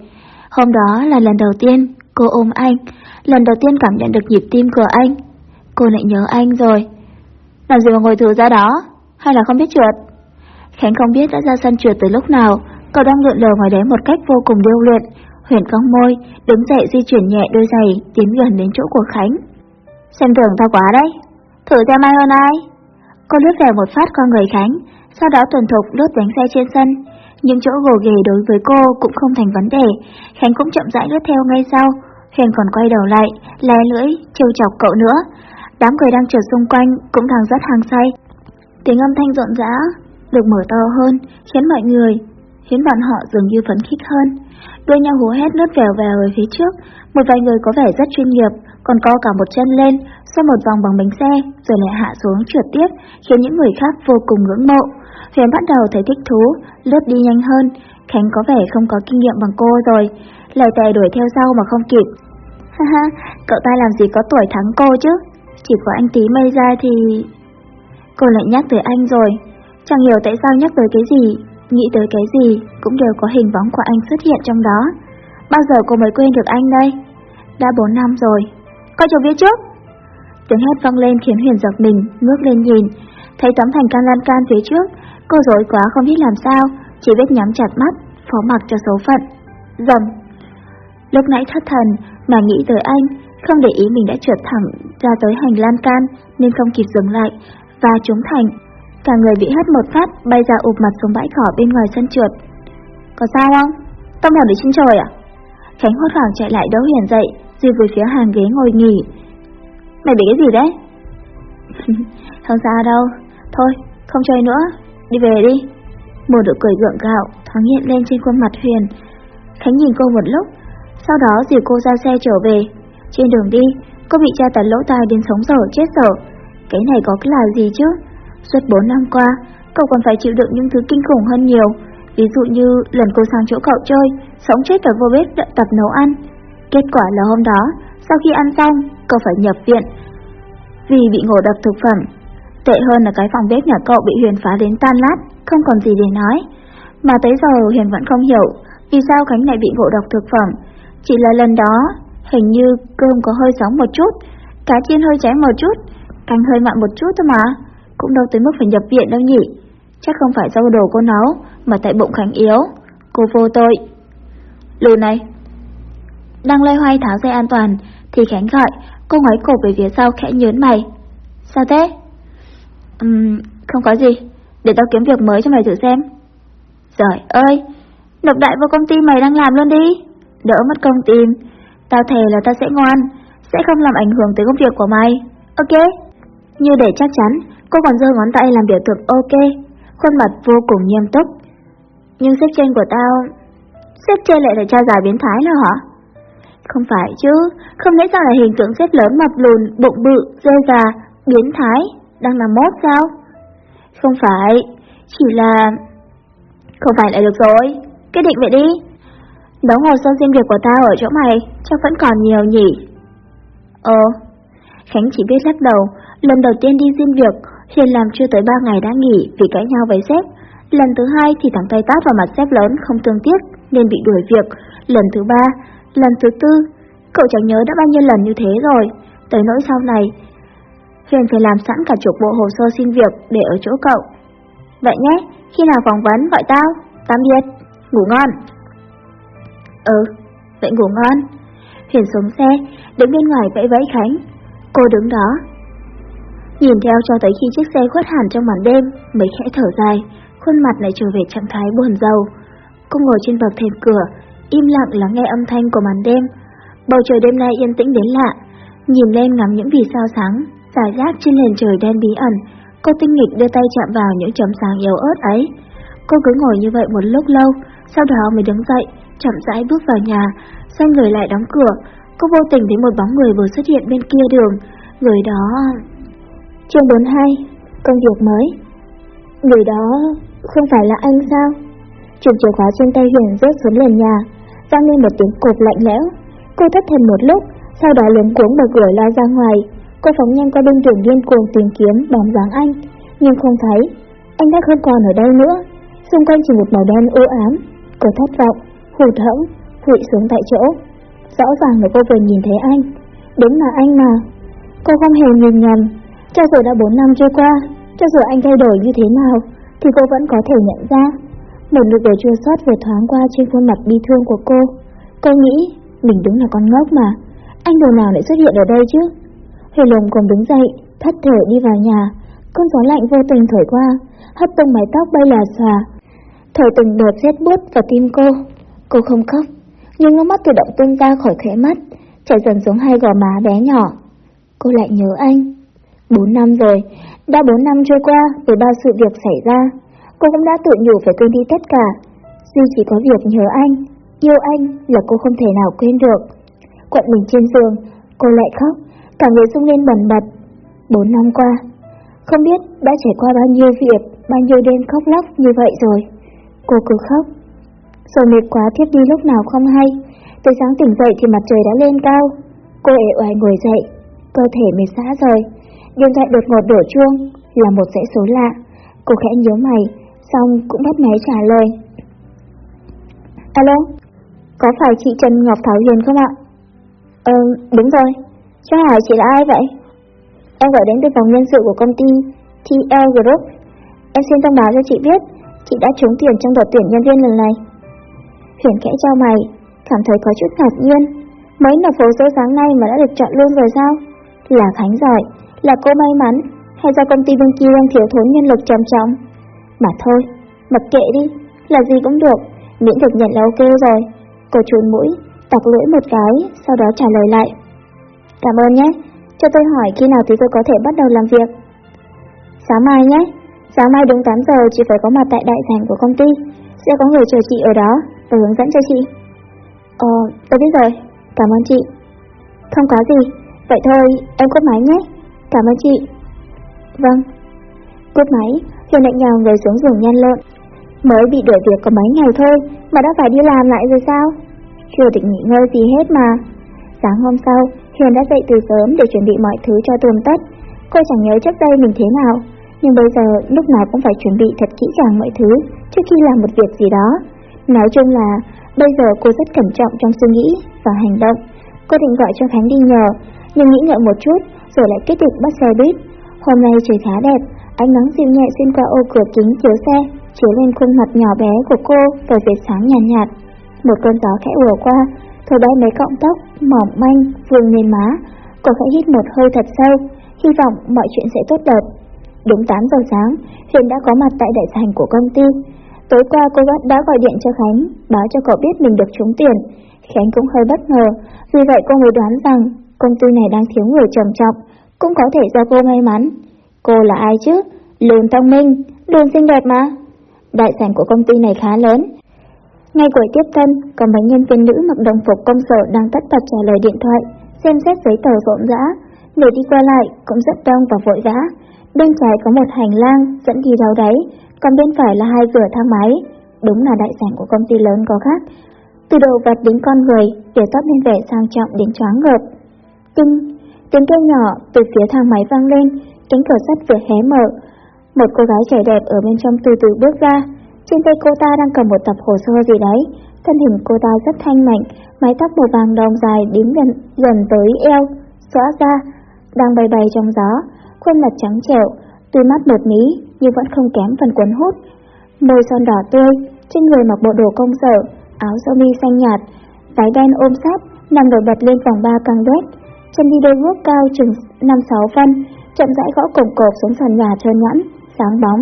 Hôm đó là lần đầu tiên cô ôm anh, lần đầu tiên cảm nhận được nhịp tim của anh. Cô lại nhớ anh rồi. Làm gì mà ngồi thử ra đó, hay là không biết trượt? Khánh không biết đã ra sân trượt từ lúc nào, cậu đang lượn lờ ngoài đấy một cách vô cùng điêu luyện. Huyền cong môi, đứng dậy di chuyển nhẹ đôi giày, tiến gần đến chỗ của Khánh. Xem thường tao quá đấy, thử theo mai hơn ai. Cô lướt về một phát qua người Khánh, sau đó tuần thục lướt bánh xe trên sân. Những chỗ gồ ghề đối với cô cũng không thành vấn đề, Khánh cũng chậm rãi lướt theo ngay sau. Huyền còn quay đầu lại, lé lưỡi, trêu chọc cậu nữa. Đám người đang trượt xung quanh cũng đang rất hàng say. Tiếng âm thanh rộn rã, được mở to hơn, khiến mọi người, khiến bọn họ dường như phấn khích hơn. Đôi nhau hú hét lướt vèo vèo ở phía trước, một vài người có vẻ rất chuyên nghiệp, còn co cả một chân lên, xoay một vòng bằng bánh xe, rồi lại hạ xuống trượt tiếp, khiến những người khác vô cùng ngưỡng mộ. Huyền bắt đầu thấy thích thú, lướt đi nhanh hơn, Khánh có vẻ không có kinh nghiệm bằng cô rồi, lại tè đuổi theo sau mà không kịp. Ha ha, cậu ta làm gì có tuổi thắng cô chứ, chỉ có anh tí mây ra thì... Cô lại nhắc tới anh rồi, chẳng hiểu tại sao nhắc tới cái gì, nghĩ tới cái gì cũng đều có hình bóng của anh xuất hiện trong đó. Bao giờ cô mới quên được anh đây? Đã 4 năm rồi. Coi cho phía trước. Tiếng hét vang lên khiến Huyền giật mình, ngước lên nhìn. Thấy tấm thành can lan can phía trước, cô rối quá không biết làm sao, chỉ biết nhắm chặt mắt, phó mặc cho số phận. Dầm. Lúc nãy thất thần mà nghĩ tới anh, không để ý mình đã trượt thẳng ra tới hành lan can nên không kịp dừng lại và trúng thành. Cả người bị hất một phát bay ra ụp mặt xuống bãi cỏ bên ngoài sân trượt. Có sao không? Tâm hồn bị trên trời à? Khánh hốt hoảng chạy lại đỡ Huyền dậy, Duy về phía hàng ghế ngồi nghỉ. Mày bị cái gì đấy? không sao đâu, thôi, không chơi nữa, đi về đi. Một nụ cười gượng gạo thoáng hiện lên trên khuôn mặt Huyền. Khánh nhìn cô một lúc, sau đó dìu cô ra xe trở về. Trên đường đi, cô bị tra tấn lỗ tai đến sống dở chết dở. Cái này có cái là gì chứ? Suốt 4 năm qua, cậu còn phải chịu đựng những thứ kinh khủng hơn nhiều. Ví dụ như lần cô sang chỗ cậu chơi, sống chết ở vô bếp đợi tập nấu ăn. Kết quả là hôm đó, sau khi ăn xong, cậu phải nhập viện vì bị ngộ độc thực phẩm. Tệ hơn là cái phòng bếp nhà cậu bị Huyền phá đến tan lát, không còn gì để nói. Mà tới giờ Huyền vẫn không hiểu vì sao Khánh lại bị ngộ độc thực phẩm. Chỉ là lần đó, hình như cơm có hơi sóng một chút, cá chiên hơi cháy một chút, canh hơi mặn một chút thôi mà. Cũng đâu tới mức phải nhập viện đâu nhỉ. Chắc không phải do đồ cô nấu, mà tại bụng Khánh yếu. Cô vô tội. Lù này. Đang loay hoay tháo dây an toàn, thì Khánh gọi, cô ngoái cổ về phía sau khẽ nhớn mày. Sao thế? Uhm, không có gì, để tao kiếm việc mới cho mày thử xem. Giời ơi, nộp đại vào công ty mày đang làm luôn đi. Đỡ mất công tìm, tao thề là tao sẽ ngoan, sẽ không làm ảnh hưởng tới công việc của mày. Ok? Như để chắc chắn, cô còn giơ ngón tay làm biểu tượng ok, khuôn mặt vô cùng nghiêm túc. Nhưng sếp trên của tao, sếp trên lại là cha già biến thái nữa hả? Không phải chứ, không lẽ sao là hình tượng sếp lớn mập lùn, bụng bự, rơi già, biến thái, đang làm mốt sao? Không phải, chỉ là... Không phải lại được rồi, quyết định vậy đi. Đóng hồ sơ xin việc của tao ở chỗ mày, chắc vẫn còn nhiều nhỉ? Ờ, Khánh chỉ biết lắc đầu, lần đầu tiên đi xin việc, Hiền làm chưa tới 3 ngày đã nghỉ vì cãi nhau với sếp. Lần thứ hai thì thằng tay tát vào mặt sếp lớn không tương tiếc nên bị đuổi việc. Lần thứ ba, lần thứ tư, cậu chẳng nhớ đã bao nhiêu lần như thế rồi. Tới nỗi sau này, Huyền phải làm sẵn cả chục bộ hồ sơ xin việc để ở chỗ cậu. Vậy nhé, khi nào phỏng vấn gọi tao, tạm biệt, ngủ ngon. Ừ, vậy ngủ ngon. Huyền xuống xe, đứng bên ngoài vẫy vẫy Khánh. Cô đứng đó. Nhìn theo cho tới khi chiếc xe khuất hẳn trong màn đêm, mới khẽ thở dài, khuôn mặt lại trở về trạng thái buồn rầu. Cô ngồi trên bậc thềm cửa, im lặng lắng nghe âm thanh của màn đêm. Bầu trời đêm nay yên tĩnh đến lạ, nhìn lên ngắm những vì sao sáng, dài rác trên nền trời đen bí ẩn, cô tinh nghịch đưa tay chạm vào những chấm sáng yếu ớt ấy. Cô cứ ngồi như vậy một lúc lâu, sau đó mới đứng dậy, chậm rãi bước vào nhà, xoay người lại đóng cửa. Cô vô tình thấy một bóng người vừa xuất hiện bên kia đường, người đó... Chương 42 Công việc mới Người đó không phải là anh sao? Chùm chìa khóa trên tay Huyền rớt xuống nền nhà, vang lên một tiếng cột lạnh lẽo. Cô thất thần một lúc, sau đó luống cuống mở cửa lao ra ngoài. Cô phóng nhanh qua bên đường điên cuồng tìm kiếm bóng dáng anh, nhưng không thấy. Anh đã không còn ở đây nữa. Xung quanh chỉ một màu đen u ám. Cô thất vọng, hụt hẫng, hụi xuống tại chỗ. Rõ ràng là cô vừa nhìn thấy anh. Đúng là anh mà. Cô không hề nhìn nhầm. Cho dù đã 4 năm trôi qua, cho dù anh thay đổi như thế nào, thì cô vẫn có thể nhận ra. Một nụ cười chua xót vừa thoáng qua trên khuôn mặt bi thương của cô. Cô nghĩ, mình đúng là con ngốc mà. Anh đồ nào lại xuất hiện ở đây chứ? Hề lồng cùng đứng dậy, thất thở đi vào nhà. Con gió lạnh vô tình thổi qua, hất tung mái tóc bay là xòa. Thổi từng đợt rét buốt vào tim cô. Cô không khóc, nhưng nước mắt tự động tuôn ra khỏi khẽ mắt, chảy dần xuống hai gò má bé nhỏ. Cô lại nhớ anh. Bốn năm rồi, đã bốn năm trôi qua với bao sự việc xảy ra, cô cũng đã tự nhủ phải quên đi tất cả. Duy chỉ có việc nhớ anh, yêu anh là cô không thể nào quên được. Quận mình trên giường, cô lại khóc, cả người rung lên bần bật. Bốn năm qua, không biết đã trải qua bao nhiêu việc, bao nhiêu đêm khóc lóc như vậy rồi. Cô cứ khóc. Rồi mệt quá thiếp đi lúc nào không hay. Tới sáng tỉnh dậy thì mặt trời đã lên cao. Cô ế oải ngồi dậy, cơ thể mệt xã rồi. Điện thoại đột ngột đổ chuông, là một dãy số lạ. Cô khẽ nhớ mày, xong cũng bắt máy trả lời. Alo, có phải chị Trần Ngọc Thảo Huyền không ạ? Ờ, đúng rồi. Cho hỏi chị là ai vậy? Em gọi đến từ phòng nhân sự của công ty TL Group. Em xin thông báo cho chị biết, chị đã trúng tuyển trong đợt tuyển nhân viên lần này. Huyền khẽ cho mày, cảm thấy có chút ngạc nhiên. Mấy nộp hồ sơ sáng nay mà đã được chọn luôn rồi sao? Là Khánh giỏi, là cô may mắn, hay do công ty bên kia đang thiếu thốn nhân lực trầm trọng? Mà thôi, mặc kệ đi, là gì cũng được, miễn được nhận là ok rồi. Cô chuồn mũi, tặc lưỡi một cái, sau đó trả lời lại. Cảm ơn nhé, cho tôi hỏi khi nào thì tôi có thể bắt đầu làm việc. Sáng mai nhé, sáng mai đúng 8 giờ chị phải có mặt tại đại sảnh của công ty, sẽ có người chờ chị ở đó và hướng dẫn cho chị. Ờ, tôi biết rồi, cảm ơn chị. Không có gì, vậy thôi, em cúp máy nhé. Cảm ơn chị. Vâng. Cúp máy, Huyền lạnh nhào người xuống giường nhanh lộn. Mới bị đuổi việc có mấy ngày thôi mà đã phải đi làm lại rồi sao? Chưa định nghỉ ngơi gì hết mà. Sáng hôm sau, Huyền đã dậy từ sớm để chuẩn bị mọi thứ cho tuần tất. Cô chẳng nhớ trước đây mình thế nào, nhưng bây giờ lúc nào cũng phải chuẩn bị thật kỹ càng mọi thứ trước khi làm một việc gì đó. Nói chung là bây giờ cô rất cẩn trọng trong suy nghĩ và hành động. Cô định gọi cho Khánh đi nhờ, nhưng nghĩ ngợi một chút rồi lại quyết định bắt xe buýt. Hôm nay trời khá đẹp, ánh nắng dịu nhẹ xuyên qua ô cửa kính chiếu xe, chiếu lên khuôn mặt nhỏ bé của cô và vệt sáng nhàn nhạt, nhạt. Một cơn gió khẽ ùa qua, thổi bay mấy cọng tóc mỏng manh vương lên má. Cô khẽ hít một hơi thật sâu, hy vọng mọi chuyện sẽ tốt đẹp. Đúng 8 giờ sáng, Huyền đã có mặt tại đại sảnh của công ty. Tối qua cô đã gọi điện cho Khánh, báo cho cậu biết mình được trúng tiền. Khánh cũng hơi bất ngờ, vì vậy cô mới đoán rằng công ty này đang thiếu người trầm trọng, cũng có thể do cô may mắn. Cô là ai chứ? Lùn thông minh, lùn xinh đẹp mà. Đại sảnh của công ty này khá lớn. Ngay buổi tiếp tân, có mấy nhân viên nữ mặc đồng phục công sở đang tất bật trả lời điện thoại, xem xét giấy tờ rộn rã. Người đi qua lại cũng rất đông và vội vã. Bên trái có một hành lang dẫn đi đâu đấy, còn bên phải là hai cửa thang máy. Đúng là đại sảnh của công ty lớn có khác. Từ đồ vật đến con người đều toát lên vẻ sang trọng đến choáng ngợp. Tinh, tiếng kêu nhỏ từ phía thang máy vang lên, cánh cửa sắt vừa hé mở. Một cô gái trẻ đẹp ở bên trong từ từ bước ra. Trên tay cô ta đang cầm một tập hồ sơ gì đấy. Thân hình cô ta rất thanh mạnh, mái tóc màu vàng đong dài đếm gần, gần tới eo, xõa ra, đang bay bay trong gió, khuôn mặt trắng trẻo, đôi mắt một mí nhưng vẫn không kém phần cuốn hút. Môi son đỏ tươi, trên người mặc bộ đồ công sở, áo sơ mi xanh nhạt, váy đen ôm sát, nằm nổi bật lên vòng ba căng đuét, chân đi đôi guốc cao chừng 5-6 phân, chậm rãi gõ cổng cột xuống sàn nhà trơn nhẵn, sáng bóng.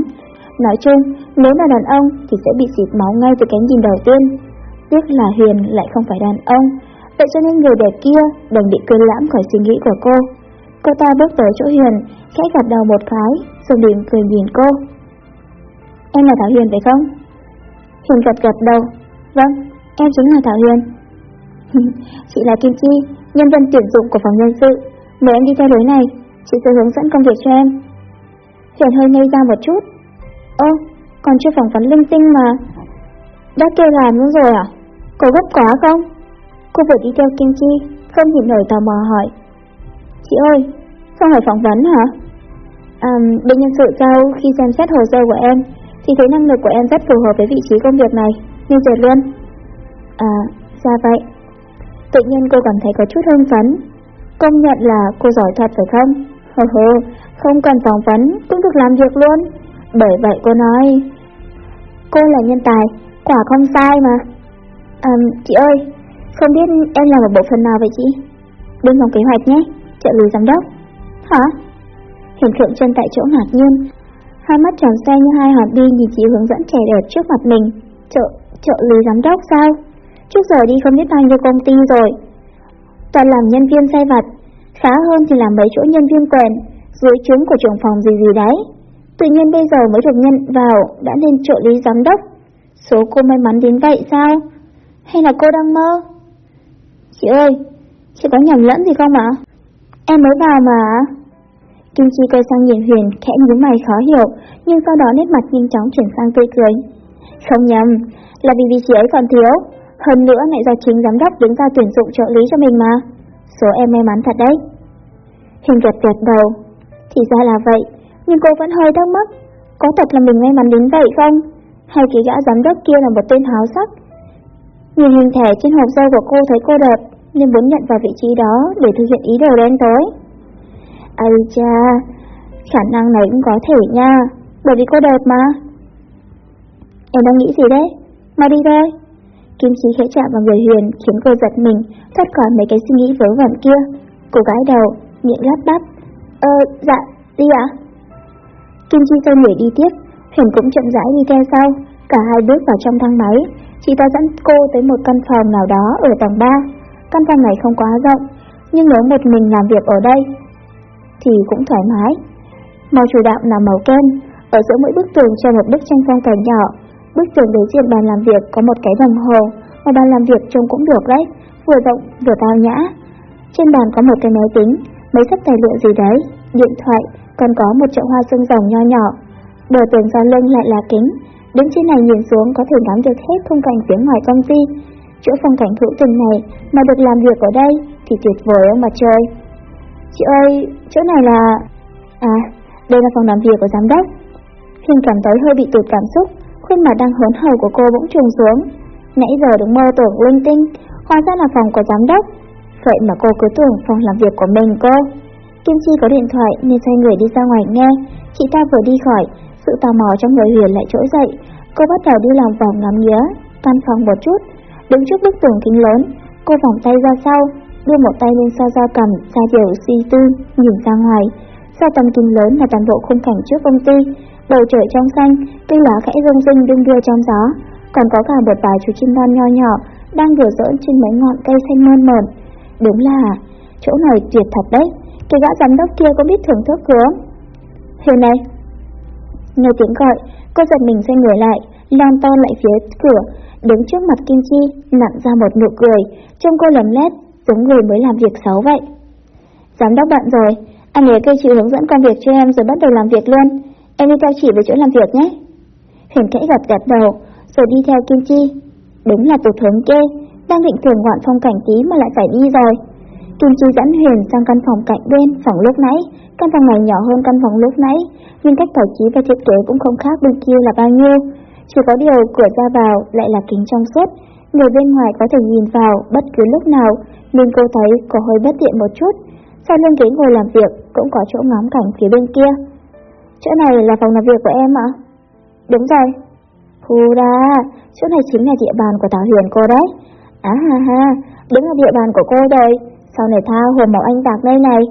Nói chung, nếu là đàn ông thì sẽ bị xịt máu ngay từ cái nhìn đầu tiên. Tiếc là Huyền lại không phải đàn ông, vậy cho nên người đẹp kia đành bị cơn lãm khỏi suy nghĩ của cô. Cô ta bước tới chỗ Huyền, khẽ gật đầu một cái, rồi mỉm cười nhìn cô. Em là Thảo Huyền phải không? Huyền gật gật đầu. Vâng, em chính là Thảo Huyền. chị là Kim Chi, nhân viên tuyển dụng của phòng nhân sự. Mời em đi theo lối này, chị sẽ hướng dẫn công việc cho em. Hiền hơi ngây ra một chút. Ô, còn chưa phỏng vấn linh tinh mà. Đã kêu làm luôn rồi à? Có gấp quá không? Cô vừa đi theo Kim Chi, không nhìn nổi tò mò hỏi. Chị ơi, không phải phỏng vấn hả? À, bên nhân sự sau khi xem xét hồ sơ của em, thì thấy năng lực của em rất phù hợp với vị trí công việc này, nên duyệt luôn. À, ra vậy. Tự nhiên cô cảm thấy có chút hưng phấn. Công nhận là cô giỏi thật phải không? Hờ hờ, không cần phỏng vấn cũng được làm việc luôn. Bởi vậy cô nói, cô là nhân tài, quả không sai mà. À, chị ơi, không biết em làm ở bộ phận nào vậy chị? Bên phòng kế hoạch nhé, trợ lý giám đốc. Hả? Hiển thượng chân tại chỗ ngạc nhiên, hai mắt tròn xe như hai hòn bi nhìn chị hướng dẫn trẻ đẹp trước mặt mình. Trợ, trợ lý giám đốc sao? Trước giờ đi không biết bao nhiêu công ty rồi. Toàn làm nhân viên sai vặt, khá hơn thì làm mấy chỗ nhân viên quèn, dưới trướng của trưởng phòng gì gì đấy. Tự nhiên bây giờ mới được nhận vào đã lên trợ lý giám đốc. Số cô may mắn đến vậy sao? Hay là cô đang mơ? Chị ơi, chị có nhầm lẫn gì không ạ? Em mới vào mà. Kim Chi quay sang nhìn Huyền, khẽ nhíu mày khó hiểu, nhưng sau đó nét mặt nhanh chóng chuyển sang tươi cười. Không nhầm, là vì vị trí ấy còn thiếu. Hơn nữa mẹ do chính giám đốc đứng ra tuyển dụng trợ lý cho mình mà. Số em may mắn thật đấy. hình gật gật đầu. Thì ra là vậy, nhưng cô vẫn hơi thắc mắc. Có thật là mình may mắn đến vậy không? Hay cái gã giám đốc kia là một tên háo sắc? Nhìn hình thẻ trên hộp dâu của cô thấy cô đẹp, nên muốn nhận vào vị trí đó để thực hiện ý đồ đen tối. Ây cha, khả năng này cũng có thể nha, bởi vì cô đẹp mà. Em đang nghĩ gì đấy? Mà đi thôi. Kim Chí khẽ chạm vào người Huyền khiến cô giật mình, thoát khỏi mấy cái suy nghĩ vớ vẩn kia. Cô gái đầu, miệng lắp bắp. Ờ, dạ, đi ạ. Kim Chi xoay người đi tiếp, Huyền cũng chậm rãi đi theo sau. Cả hai bước vào trong thang máy, chị ta dẫn cô tới một căn phòng nào đó ở tầng 3. Căn phòng này không quá rộng, nhưng nếu một mình làm việc ở đây thì cũng thoải mái. Màu chủ đạo là màu kem, ở giữa mỗi bức tường treo một bức tranh phong cảnh nhỏ. Bức tường đối diện bàn làm việc có một cái đồng hồ, mà bàn làm việc trông cũng được đấy, vừa rộng vừa tao nhã. Trên bàn có một cái máy tính, mấy sắp tài liệu gì đấy, điện thoại, còn có một chậu hoa xương rồng nho nhỏ. Bờ tường sau lưng lại là kính, đứng trên này nhìn xuống có thể ngắm được hết khung cảnh phía ngoài công ty. Chỗ phong cảnh hữu tình này mà được làm việc ở đây thì tuyệt vời ông mà trời. Chị ơi, chỗ này là... À, đây là phòng làm việc của giám đốc. Hiền cảm thấy hơi bị tụt cảm xúc, khuôn mặt đang hớn hở của cô bỗng trùng xuống. Nãy giờ đứng mơ tưởng linh tinh, hóa ra là phòng của giám đốc. Vậy mà cô cứ tưởng phòng làm việc của mình cô. Kim Chi có điện thoại nên xoay người đi ra ngoài nghe. Chị ta vừa đi khỏi, sự tò mò trong người Huyền lại trỗi dậy. Cô bắt đầu đi lòng vòng ngắm nghía, căn phòng một chút. Đứng trước bức tường kính lớn, cô vòng tay ra sau, đưa một tay lên sau da cầm, ra điều suy tư, nhìn ra ngoài. Sau tầm kính lớn là toàn bộ khung cảnh trước công ty, bầu trời trong xanh, cây lá khẽ rung rung đung đưa trong gió, còn có cả một vài chú chim non nho nhỏ đang đùa giỡn trên mấy ngọn cây xanh mơn mởn. Đúng là chỗ này tuyệt thật đấy, cái gã giám đốc kia có biết thưởng thức không? Huyền này, nghe tiếng gọi, cô giật mình xoay người lại, lon to lại phía cửa, đứng trước mặt Kim Chi, nặn ra một nụ cười, trông cô lấm lét, giống người mới làm việc xấu vậy. Giám đốc bận rồi, anh ấy kêu chị hướng dẫn công việc cho em rồi bắt đầu làm việc luôn. Em đi theo chị về chỗ làm việc nhé. Huyền kẽ gật gật đầu, rồi đi theo Kim Chi. Đúng là tụt thống kê, đang định thưởng ngoạn phong cảnh tí mà lại phải đi rồi. Kim Chi dẫn Huyền sang căn phòng cạnh bên, phòng lúc nãy. Căn phòng này nhỏ hơn căn phòng lúc nãy, nhưng cách bài trí và thiết kế cũng không khác bên kia là bao nhiêu. Chỉ có điều cửa ra vào lại là kính trong suốt, người bên ngoài có thể nhìn vào bất cứ lúc nào, nên cô thấy có hơi bất tiện một chút. Sau lưng ghế ngồi làm việc cũng có chỗ ngắm cảnh phía bên kia. Chỗ này là phòng làm việc của em ạ? Đúng rồi. Hù ra, chỗ này chính là địa bàn của Thảo Huyền cô đấy. Á ha ha, đúng là địa bàn của cô rồi. Sau này tha hồ màu anh bạc nơi này.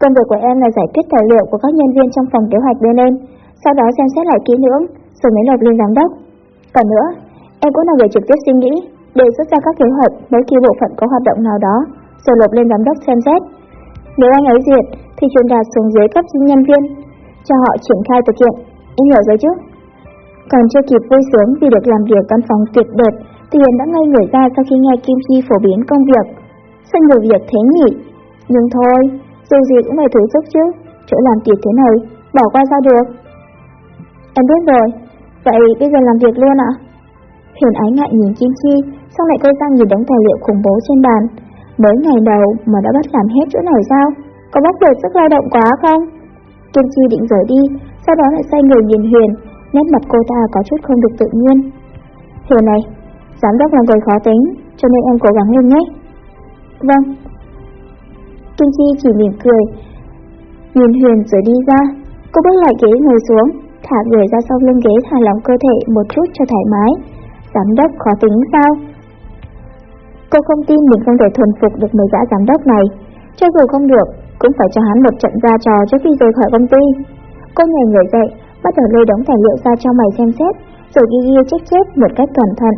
Công việc của em là giải quyết tài liệu của các nhân viên trong phòng kế hoạch đưa lên, sau đó xem xét lại kỹ lưỡng, rồi mới nộp lên giám đốc. Còn nữa, em cũng là người trực tiếp suy nghĩ, đề xuất ra các kế hoạch mỗi khi bộ phận có hoạt động nào đó, rồi nộp lên giám đốc xem xét. Nếu anh ấy duyệt, thì truyền đạt xuống dưới cấp nhân viên, cho họ triển khai thực hiện. Em hiểu rồi chứ? Còn chưa kịp vui sướng vì được làm việc văn phòng tuyệt đẹp, thì Hiền đã ngây người ra sau khi nghe Kim Chi phổ biến công việc. Sao nhiều việc thế nhỉ? Nhưng thôi, dù gì cũng phải thử sức chứ, chỗ làm tiệc thế này, bỏ qua sao được? Em biết rồi, vậy bây giờ làm việc luôn ạ? Huyền ái ngại nhìn Kim Chi, xong lại quay sang nhìn đống tài liệu khủng bố trên bàn. Mới ngày đầu mà đã bắt làm hết chỗ này sao? Có bắt được sức lao động quá không? Kim Chi định rời đi, sau đó lại xoay người nhìn Huyền, nét mặt cô ta có chút không được tự nhiên. Huyền này, giám đốc là người khó tính, cho nên em cố gắng lên nhé. Vâng. Kim Chi chỉ mỉm cười, nhìn Huyền rồi đi ra. Cô bước lại ghế ngồi xuống, thả người ra sau lưng ghế thả lỏng cơ thể một chút cho thoải mái. Giám đốc khó tính sao? Cô không tin mình không thể thuần phục được mấy gã giám đốc này. Cho dù không được, cũng phải cho hắn một trận ra trò trước khi rời khỏi công ty. Cô nhảy người dậy, bắt đầu lôi đống tài liệu ra cho mày xem xét, rồi ghi ghi chép chép một cách cẩn thận,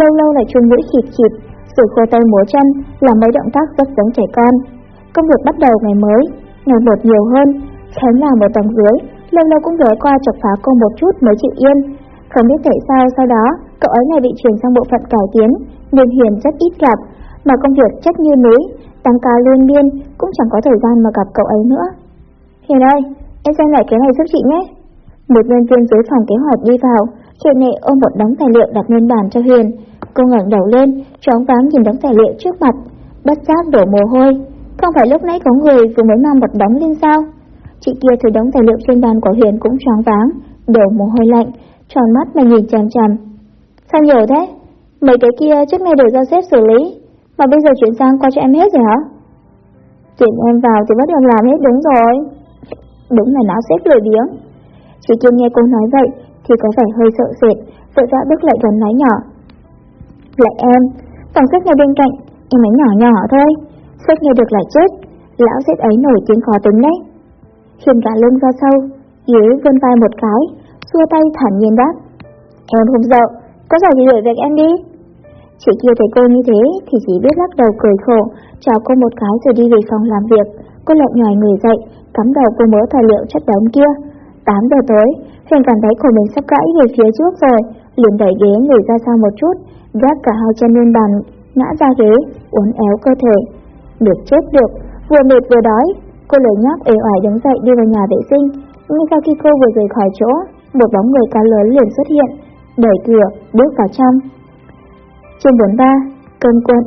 lâu lâu lại chung mũi khịt khịt, rồi khô tay múa chân, làm mấy động tác rất giống trẻ con. Công việc bắt đầu ngày mới, ngày một nhiều hơn, Khánh là một tầng dưới, lâu lâu cũng ghé qua chọc phá cô một chút mới chịu yên. Không biết tại sao sau đó, cậu ấy này bị chuyển sang bộ phận cải tiến, nên Hiền rất ít gặp, mà công việc chất như núi, tăng ca liên miên, cũng chẳng có thời gian mà gặp cậu ấy nữa. Hiền ơi, em xem lại cái này giúp chị nhé. Một nhân viên dưới phòng kế hoạch đi vào, chuyện nệ ôm một đống tài liệu đặt lên bàn cho Huyền. Cô ngẩng đầu lên, choáng váng nhìn đống tài liệu trước mặt, bất giác đổ mồ hôi. Không phải lúc nãy có người vừa mới mang một đống lên sao? Chị kia thấy đống tài liệu trên bàn của Huyền cũng choáng váng, đổ mồ hôi lạnh, tròn mắt mà nhìn chằm chằm. Sao nhiều thế? Mấy cái kia trước nay đều do sếp xử lý, mà bây giờ chuyển sang qua cho em hết rồi hả? Tuyển em vào thì bắt đầu làm hết đúng rồi. Đúng là não xếp lười biếng. Chị Kim nghe cô nói vậy thì có vẻ hơi sợ sệt, vội vã bước lại gần nói nhỏ. Lại em, phòng xếp ngay bên cạnh, em ấy nhỏ nhỏ thôi, xếp nghe được lại chết, lão xếp ấy nổi tiếng khó tính đấy. Khiên cả lưng ra sâu, Dưới vươn vai một cái, xua tay thản nhiên đáp. Em không sợ, có giỏi thì đuổi việc em đi. Chị kia thấy cô như thế thì chỉ biết lắc đầu cười khổ, chào cô một cái rồi đi về phòng làm việc. Cô lại nhòi người dậy, cắm đầu cô mớ tài liệu chất đống kia. 8 giờ tối, Huyền cảm thấy cổ mình sắp gãy về phía trước rồi, liền đẩy ghế người ra sau một chút, gác cả hai chân lên bàn, ngã ra ghế, uốn éo cơ thể. Được chết được, vừa mệt vừa đói, cô lời nhác ế oải đứng dậy đi vào nhà vệ sinh, nhưng sau khi cô vừa rời khỏi chỗ, một bóng người cao lớn liền xuất hiện, đẩy cửa, bước vào trong. Trên 43, cơn cuộn.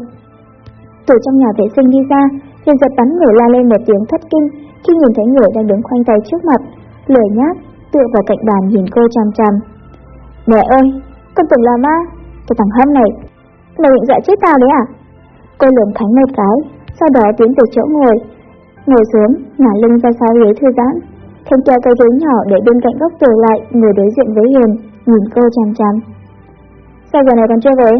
Từ trong nhà vệ sinh đi ra, liền giật bắn người la lên một tiếng thất kinh khi nhìn thấy người đang đứng khoanh tay trước mặt, lười nhác, tựa vào cạnh bàn nhìn cô chằm chằm Mẹ ơi, con tưởng là ma, cái thằng hâm này, mày định dọa chết tao đấy à? Cô lườm Khánh một cái, sau đó tiến từ chỗ ngồi, ngồi xuống, ngả lưng ra sau ghế thư giãn. Khánh kéo cái ghế nhỏ để bên cạnh góc tường lại, người đối diện với Hiền, nhìn cô chằm chằm Sao giờ này còn chưa về?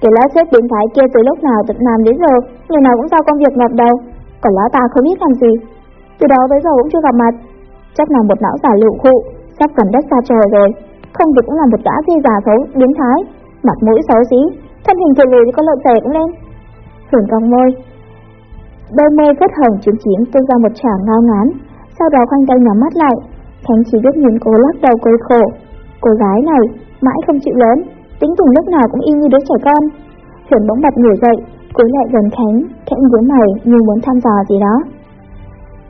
Cái lá xếp biến thái kia từ lúc nào tận làm đến giờ, người nào cũng giao công việc ngập đầu, còn lá ta không biết làm gì. Từ đó tới giờ cũng chưa gặp mặt, chắc là một não giả lựu khụ, sắp gần đất xa trời rồi. Không thì cũng là một gã kia giả xấu, biến thái, mặt mũi xấu xí, thân hình kiều lùi thì con lợn xẻ cũng lên. Hưởng cong môi, đôi môi rất hồng chiếm chiếm tuôn ra một tràng ngao ngán, sau đó khoanh tay nhắm mắt lại. Khánh chỉ biết nhìn cô lắc đầu cười khổ. Cô gái này mãi không chịu lớn, tính tình lúc nào cũng y như đứa trẻ con. Huyền bỗng bật ngửa dậy, cúi lại gần Khánh, khẽ nhíu mày như muốn thăm dò gì đó.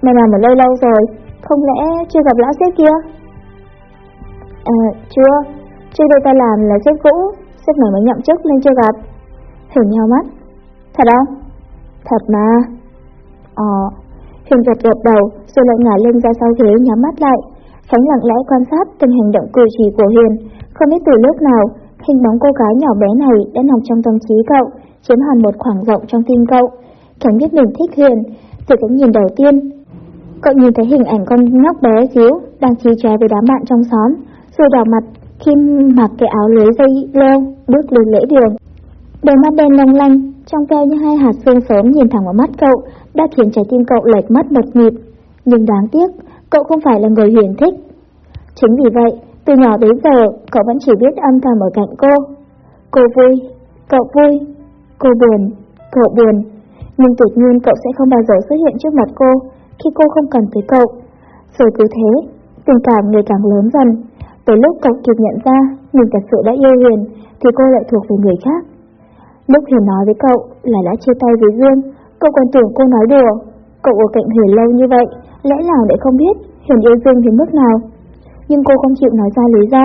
Mày làm ở lâu lâu rồi, không lẽ chưa gặp lão sếp kia? À, chưa, chưa đây ta làm là sếp cũ, sếp mày mới nhậm chức nên chưa gặp. Huyền nhau mắt. Thật không? Thật mà. Ờ, Huyền gật gật đầu, rồi lại ngả lưng ra sau ghế nhắm mắt lại. Khánh lặng lẽ quan sát từng hành động cử chỉ của Huyền, không biết từ lúc nào, hình bóng cô gái nhỏ bé này đã nằm trong tâm trí cậu, chiếm hẳn một khoảng rộng trong tim cậu. Khánh biết mình thích Huyền, từ cái nhìn đầu tiên. Cậu nhìn thấy hình ảnh con nhóc bé xíu đang chi chóe với đám bạn trong xóm, rồi đỏ mặt khi mặc cái áo lưới dây leo bước lên lễ đường. Đôi mắt đen long lanh, trong veo như hai hạt sương sớm nhìn thẳng vào mắt cậu, đã khiến trái tim cậu lệch mất một nhịp. Nhưng đáng tiếc, cậu không phải là người Huyền thích. Chính vì vậy, từ nhỏ đến giờ, cậu vẫn chỉ biết âm thầm ở cạnh cô. Cô vui, cậu vui, cô buồn, cậu buồn. Nhưng tuyệt nhiên cậu sẽ không bao giờ xuất hiện trước mặt cô khi cô không cần tới cậu. Rồi cứ thế, tình cảm ngày càng lớn dần. Tới lúc cậu kịp nhận ra mình thật sự đã yêu Huyền, thì cô lại thuộc về người khác. Lúc Huyền nói với cậu là đã chia tay với Dương, cậu còn tưởng cô nói đùa. Cậu ở cạnh Huyền lâu như vậy, lẽ nào lại không biết Huyền yêu Dương đến mức nào? Nhưng cô không chịu nói ra lý do.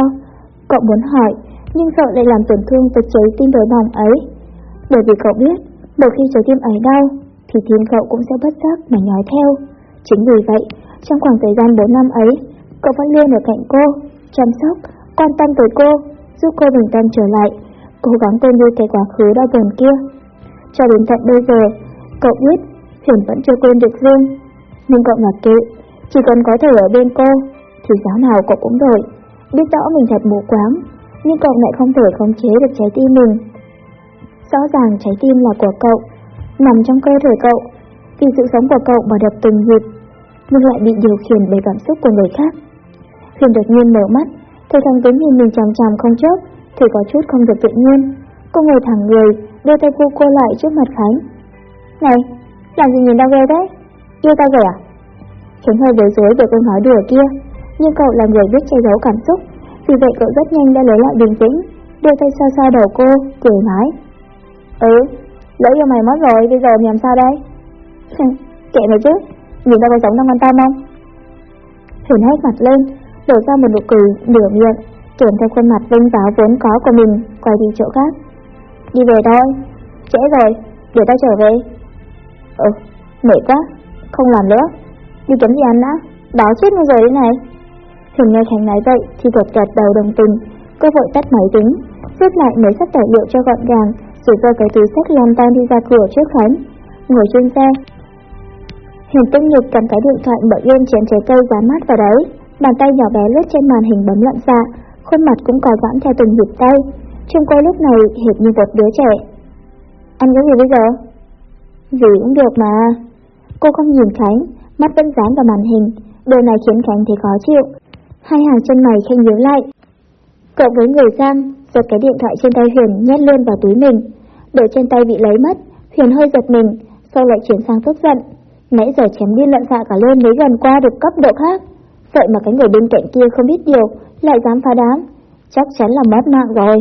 Cậu muốn hỏi, nhưng sợ lại làm tổn thương tới trái tim đối bỏng ấy. Bởi vì cậu biết, một khi trái tim ấy đau, thì tim cậu cũng sẽ bất giác mà nhói theo. Chính vì vậy, trong khoảng thời gian 4 năm ấy, cậu vẫn luôn ở cạnh cô, chăm sóc, quan tâm tới cô, giúp cô bình tâm trở lại, cố gắng quên đi cái quá khứ đau buồn kia. Cho đến tận bây giờ, cậu biết Huyền vẫn chưa quên được Dương, nhưng cậu mặc kệ, chỉ cần có thể ở bên cô, thì giáo nào cậu cũng đổi. Biết rõ mình thật mù quáng, nhưng cậu lại không thể khống chế được trái tim mình. Rõ ràng trái tim là của cậu, nằm trong cơ thể cậu, vì sự sống của cậu mà đập từng nhịp, nhưng lại bị điều khiển bởi cảm xúc của người khác. Huyền đột nhiên mở mắt, thấy thằng Tuấn nhìn mình chằm chằm không chớp, thì có chút không được tự nhiên. Cô ngồi thẳng người, đưa tay cô cô lại trước mặt Khánh. Này, làm gì nhìn đau ghê thế? Yêu tao rồi à? Khánh hơi bối rối về câu nói đùa kia, nhưng cậu là người biết che giấu cảm xúc, vì vậy cậu rất nhanh đã lấy lại bình tĩnh, đưa tay xoa xoa đầu cô, cười nói. Ừ, lỡ yêu mày mất rồi, bây giờ mày làm sao đây? Kệ mày chứ, nhìn tao có giống trong quan tâm không? Huyền hết mặt lên, đổ ra một nụ cười nửa miệng, kèm theo khuôn mặt vinh giáo vốn có của mình, quay đi chỗ khác. Đi về thôi, trễ rồi, để tao trở về. Ừ, mệt quá, không làm nữa, đi kiếm gì ăn đã, đói chết nó rồi đây này. Hùng nghe Khánh nói vậy thì gật gật đầu đồng tình, cô vội tắt máy tính, xếp lại mấy sách tài liệu cho gọn gàng, rồi giơ cái túi sách làm tan đi ra cửa trước Khánh. Ngồi trên xe, Hiền tinh nhục cầm cái điện thoại mở yên chén trái cây giá mát vào đấy, bàn tay nhỏ bé lướt trên màn hình bấm loạn xạ, khuôn mặt cũng có giãn theo từng nhịp tay. Trông cô lúc này hệt như một đứa trẻ. Ăn cái gì bây giờ? Gì cũng được mà. Cô không nhìn Khánh, mắt vẫn dán vào màn hình, điều này khiến Khánh thấy khó chịu. Hai hàng chân mày khen nhíu lại. Cậu với người giam giật cái điện thoại trên tay Huyền nhét luôn vào túi mình. Đồ trên tay bị lấy mất, Huyền hơi giật mình, sau lại chuyển sang tức giận. Nãy giờ chém điên loạn xạ cả lên mới gần qua được cấp độ khác. Vậy mà cái người bên cạnh kia không biết điều, lại dám phá đám. Chắc chắn là mất mạng rồi.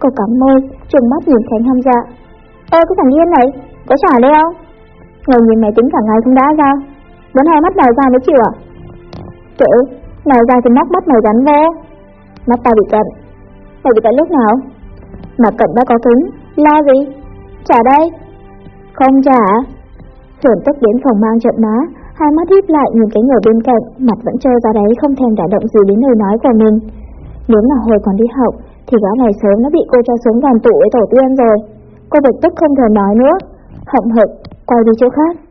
Cô cắm môi, trừng mắt nhìn Khánh Hâm dạ. Ơ cái thằng điên này, có trả đây không? Ngồi nhìn máy tính cả ngày không đã sao? Muốn hai mắt nào ra mới chịu à? Kệ, nào ra thì móc mắt mày gắn vô. Mắt tao bị cận. Mày bị cận lúc nào? Mà cận đã có cứng, lo gì? Trả đây. Không trả. Hưởng tức đến phòng mang trận má, hai mắt híp lại nhìn cái người bên cạnh, mặt vẫn trơ ra đấy không thèm đả động gì đến lời nói của mình. Nếu là hồi còn đi học, thì gã này sớm nó bị cô cho xuống đoàn tụ với tổ tiên rồi. Cô bực tức không thể nói nữa, hậm hực, quay đi chỗ khác.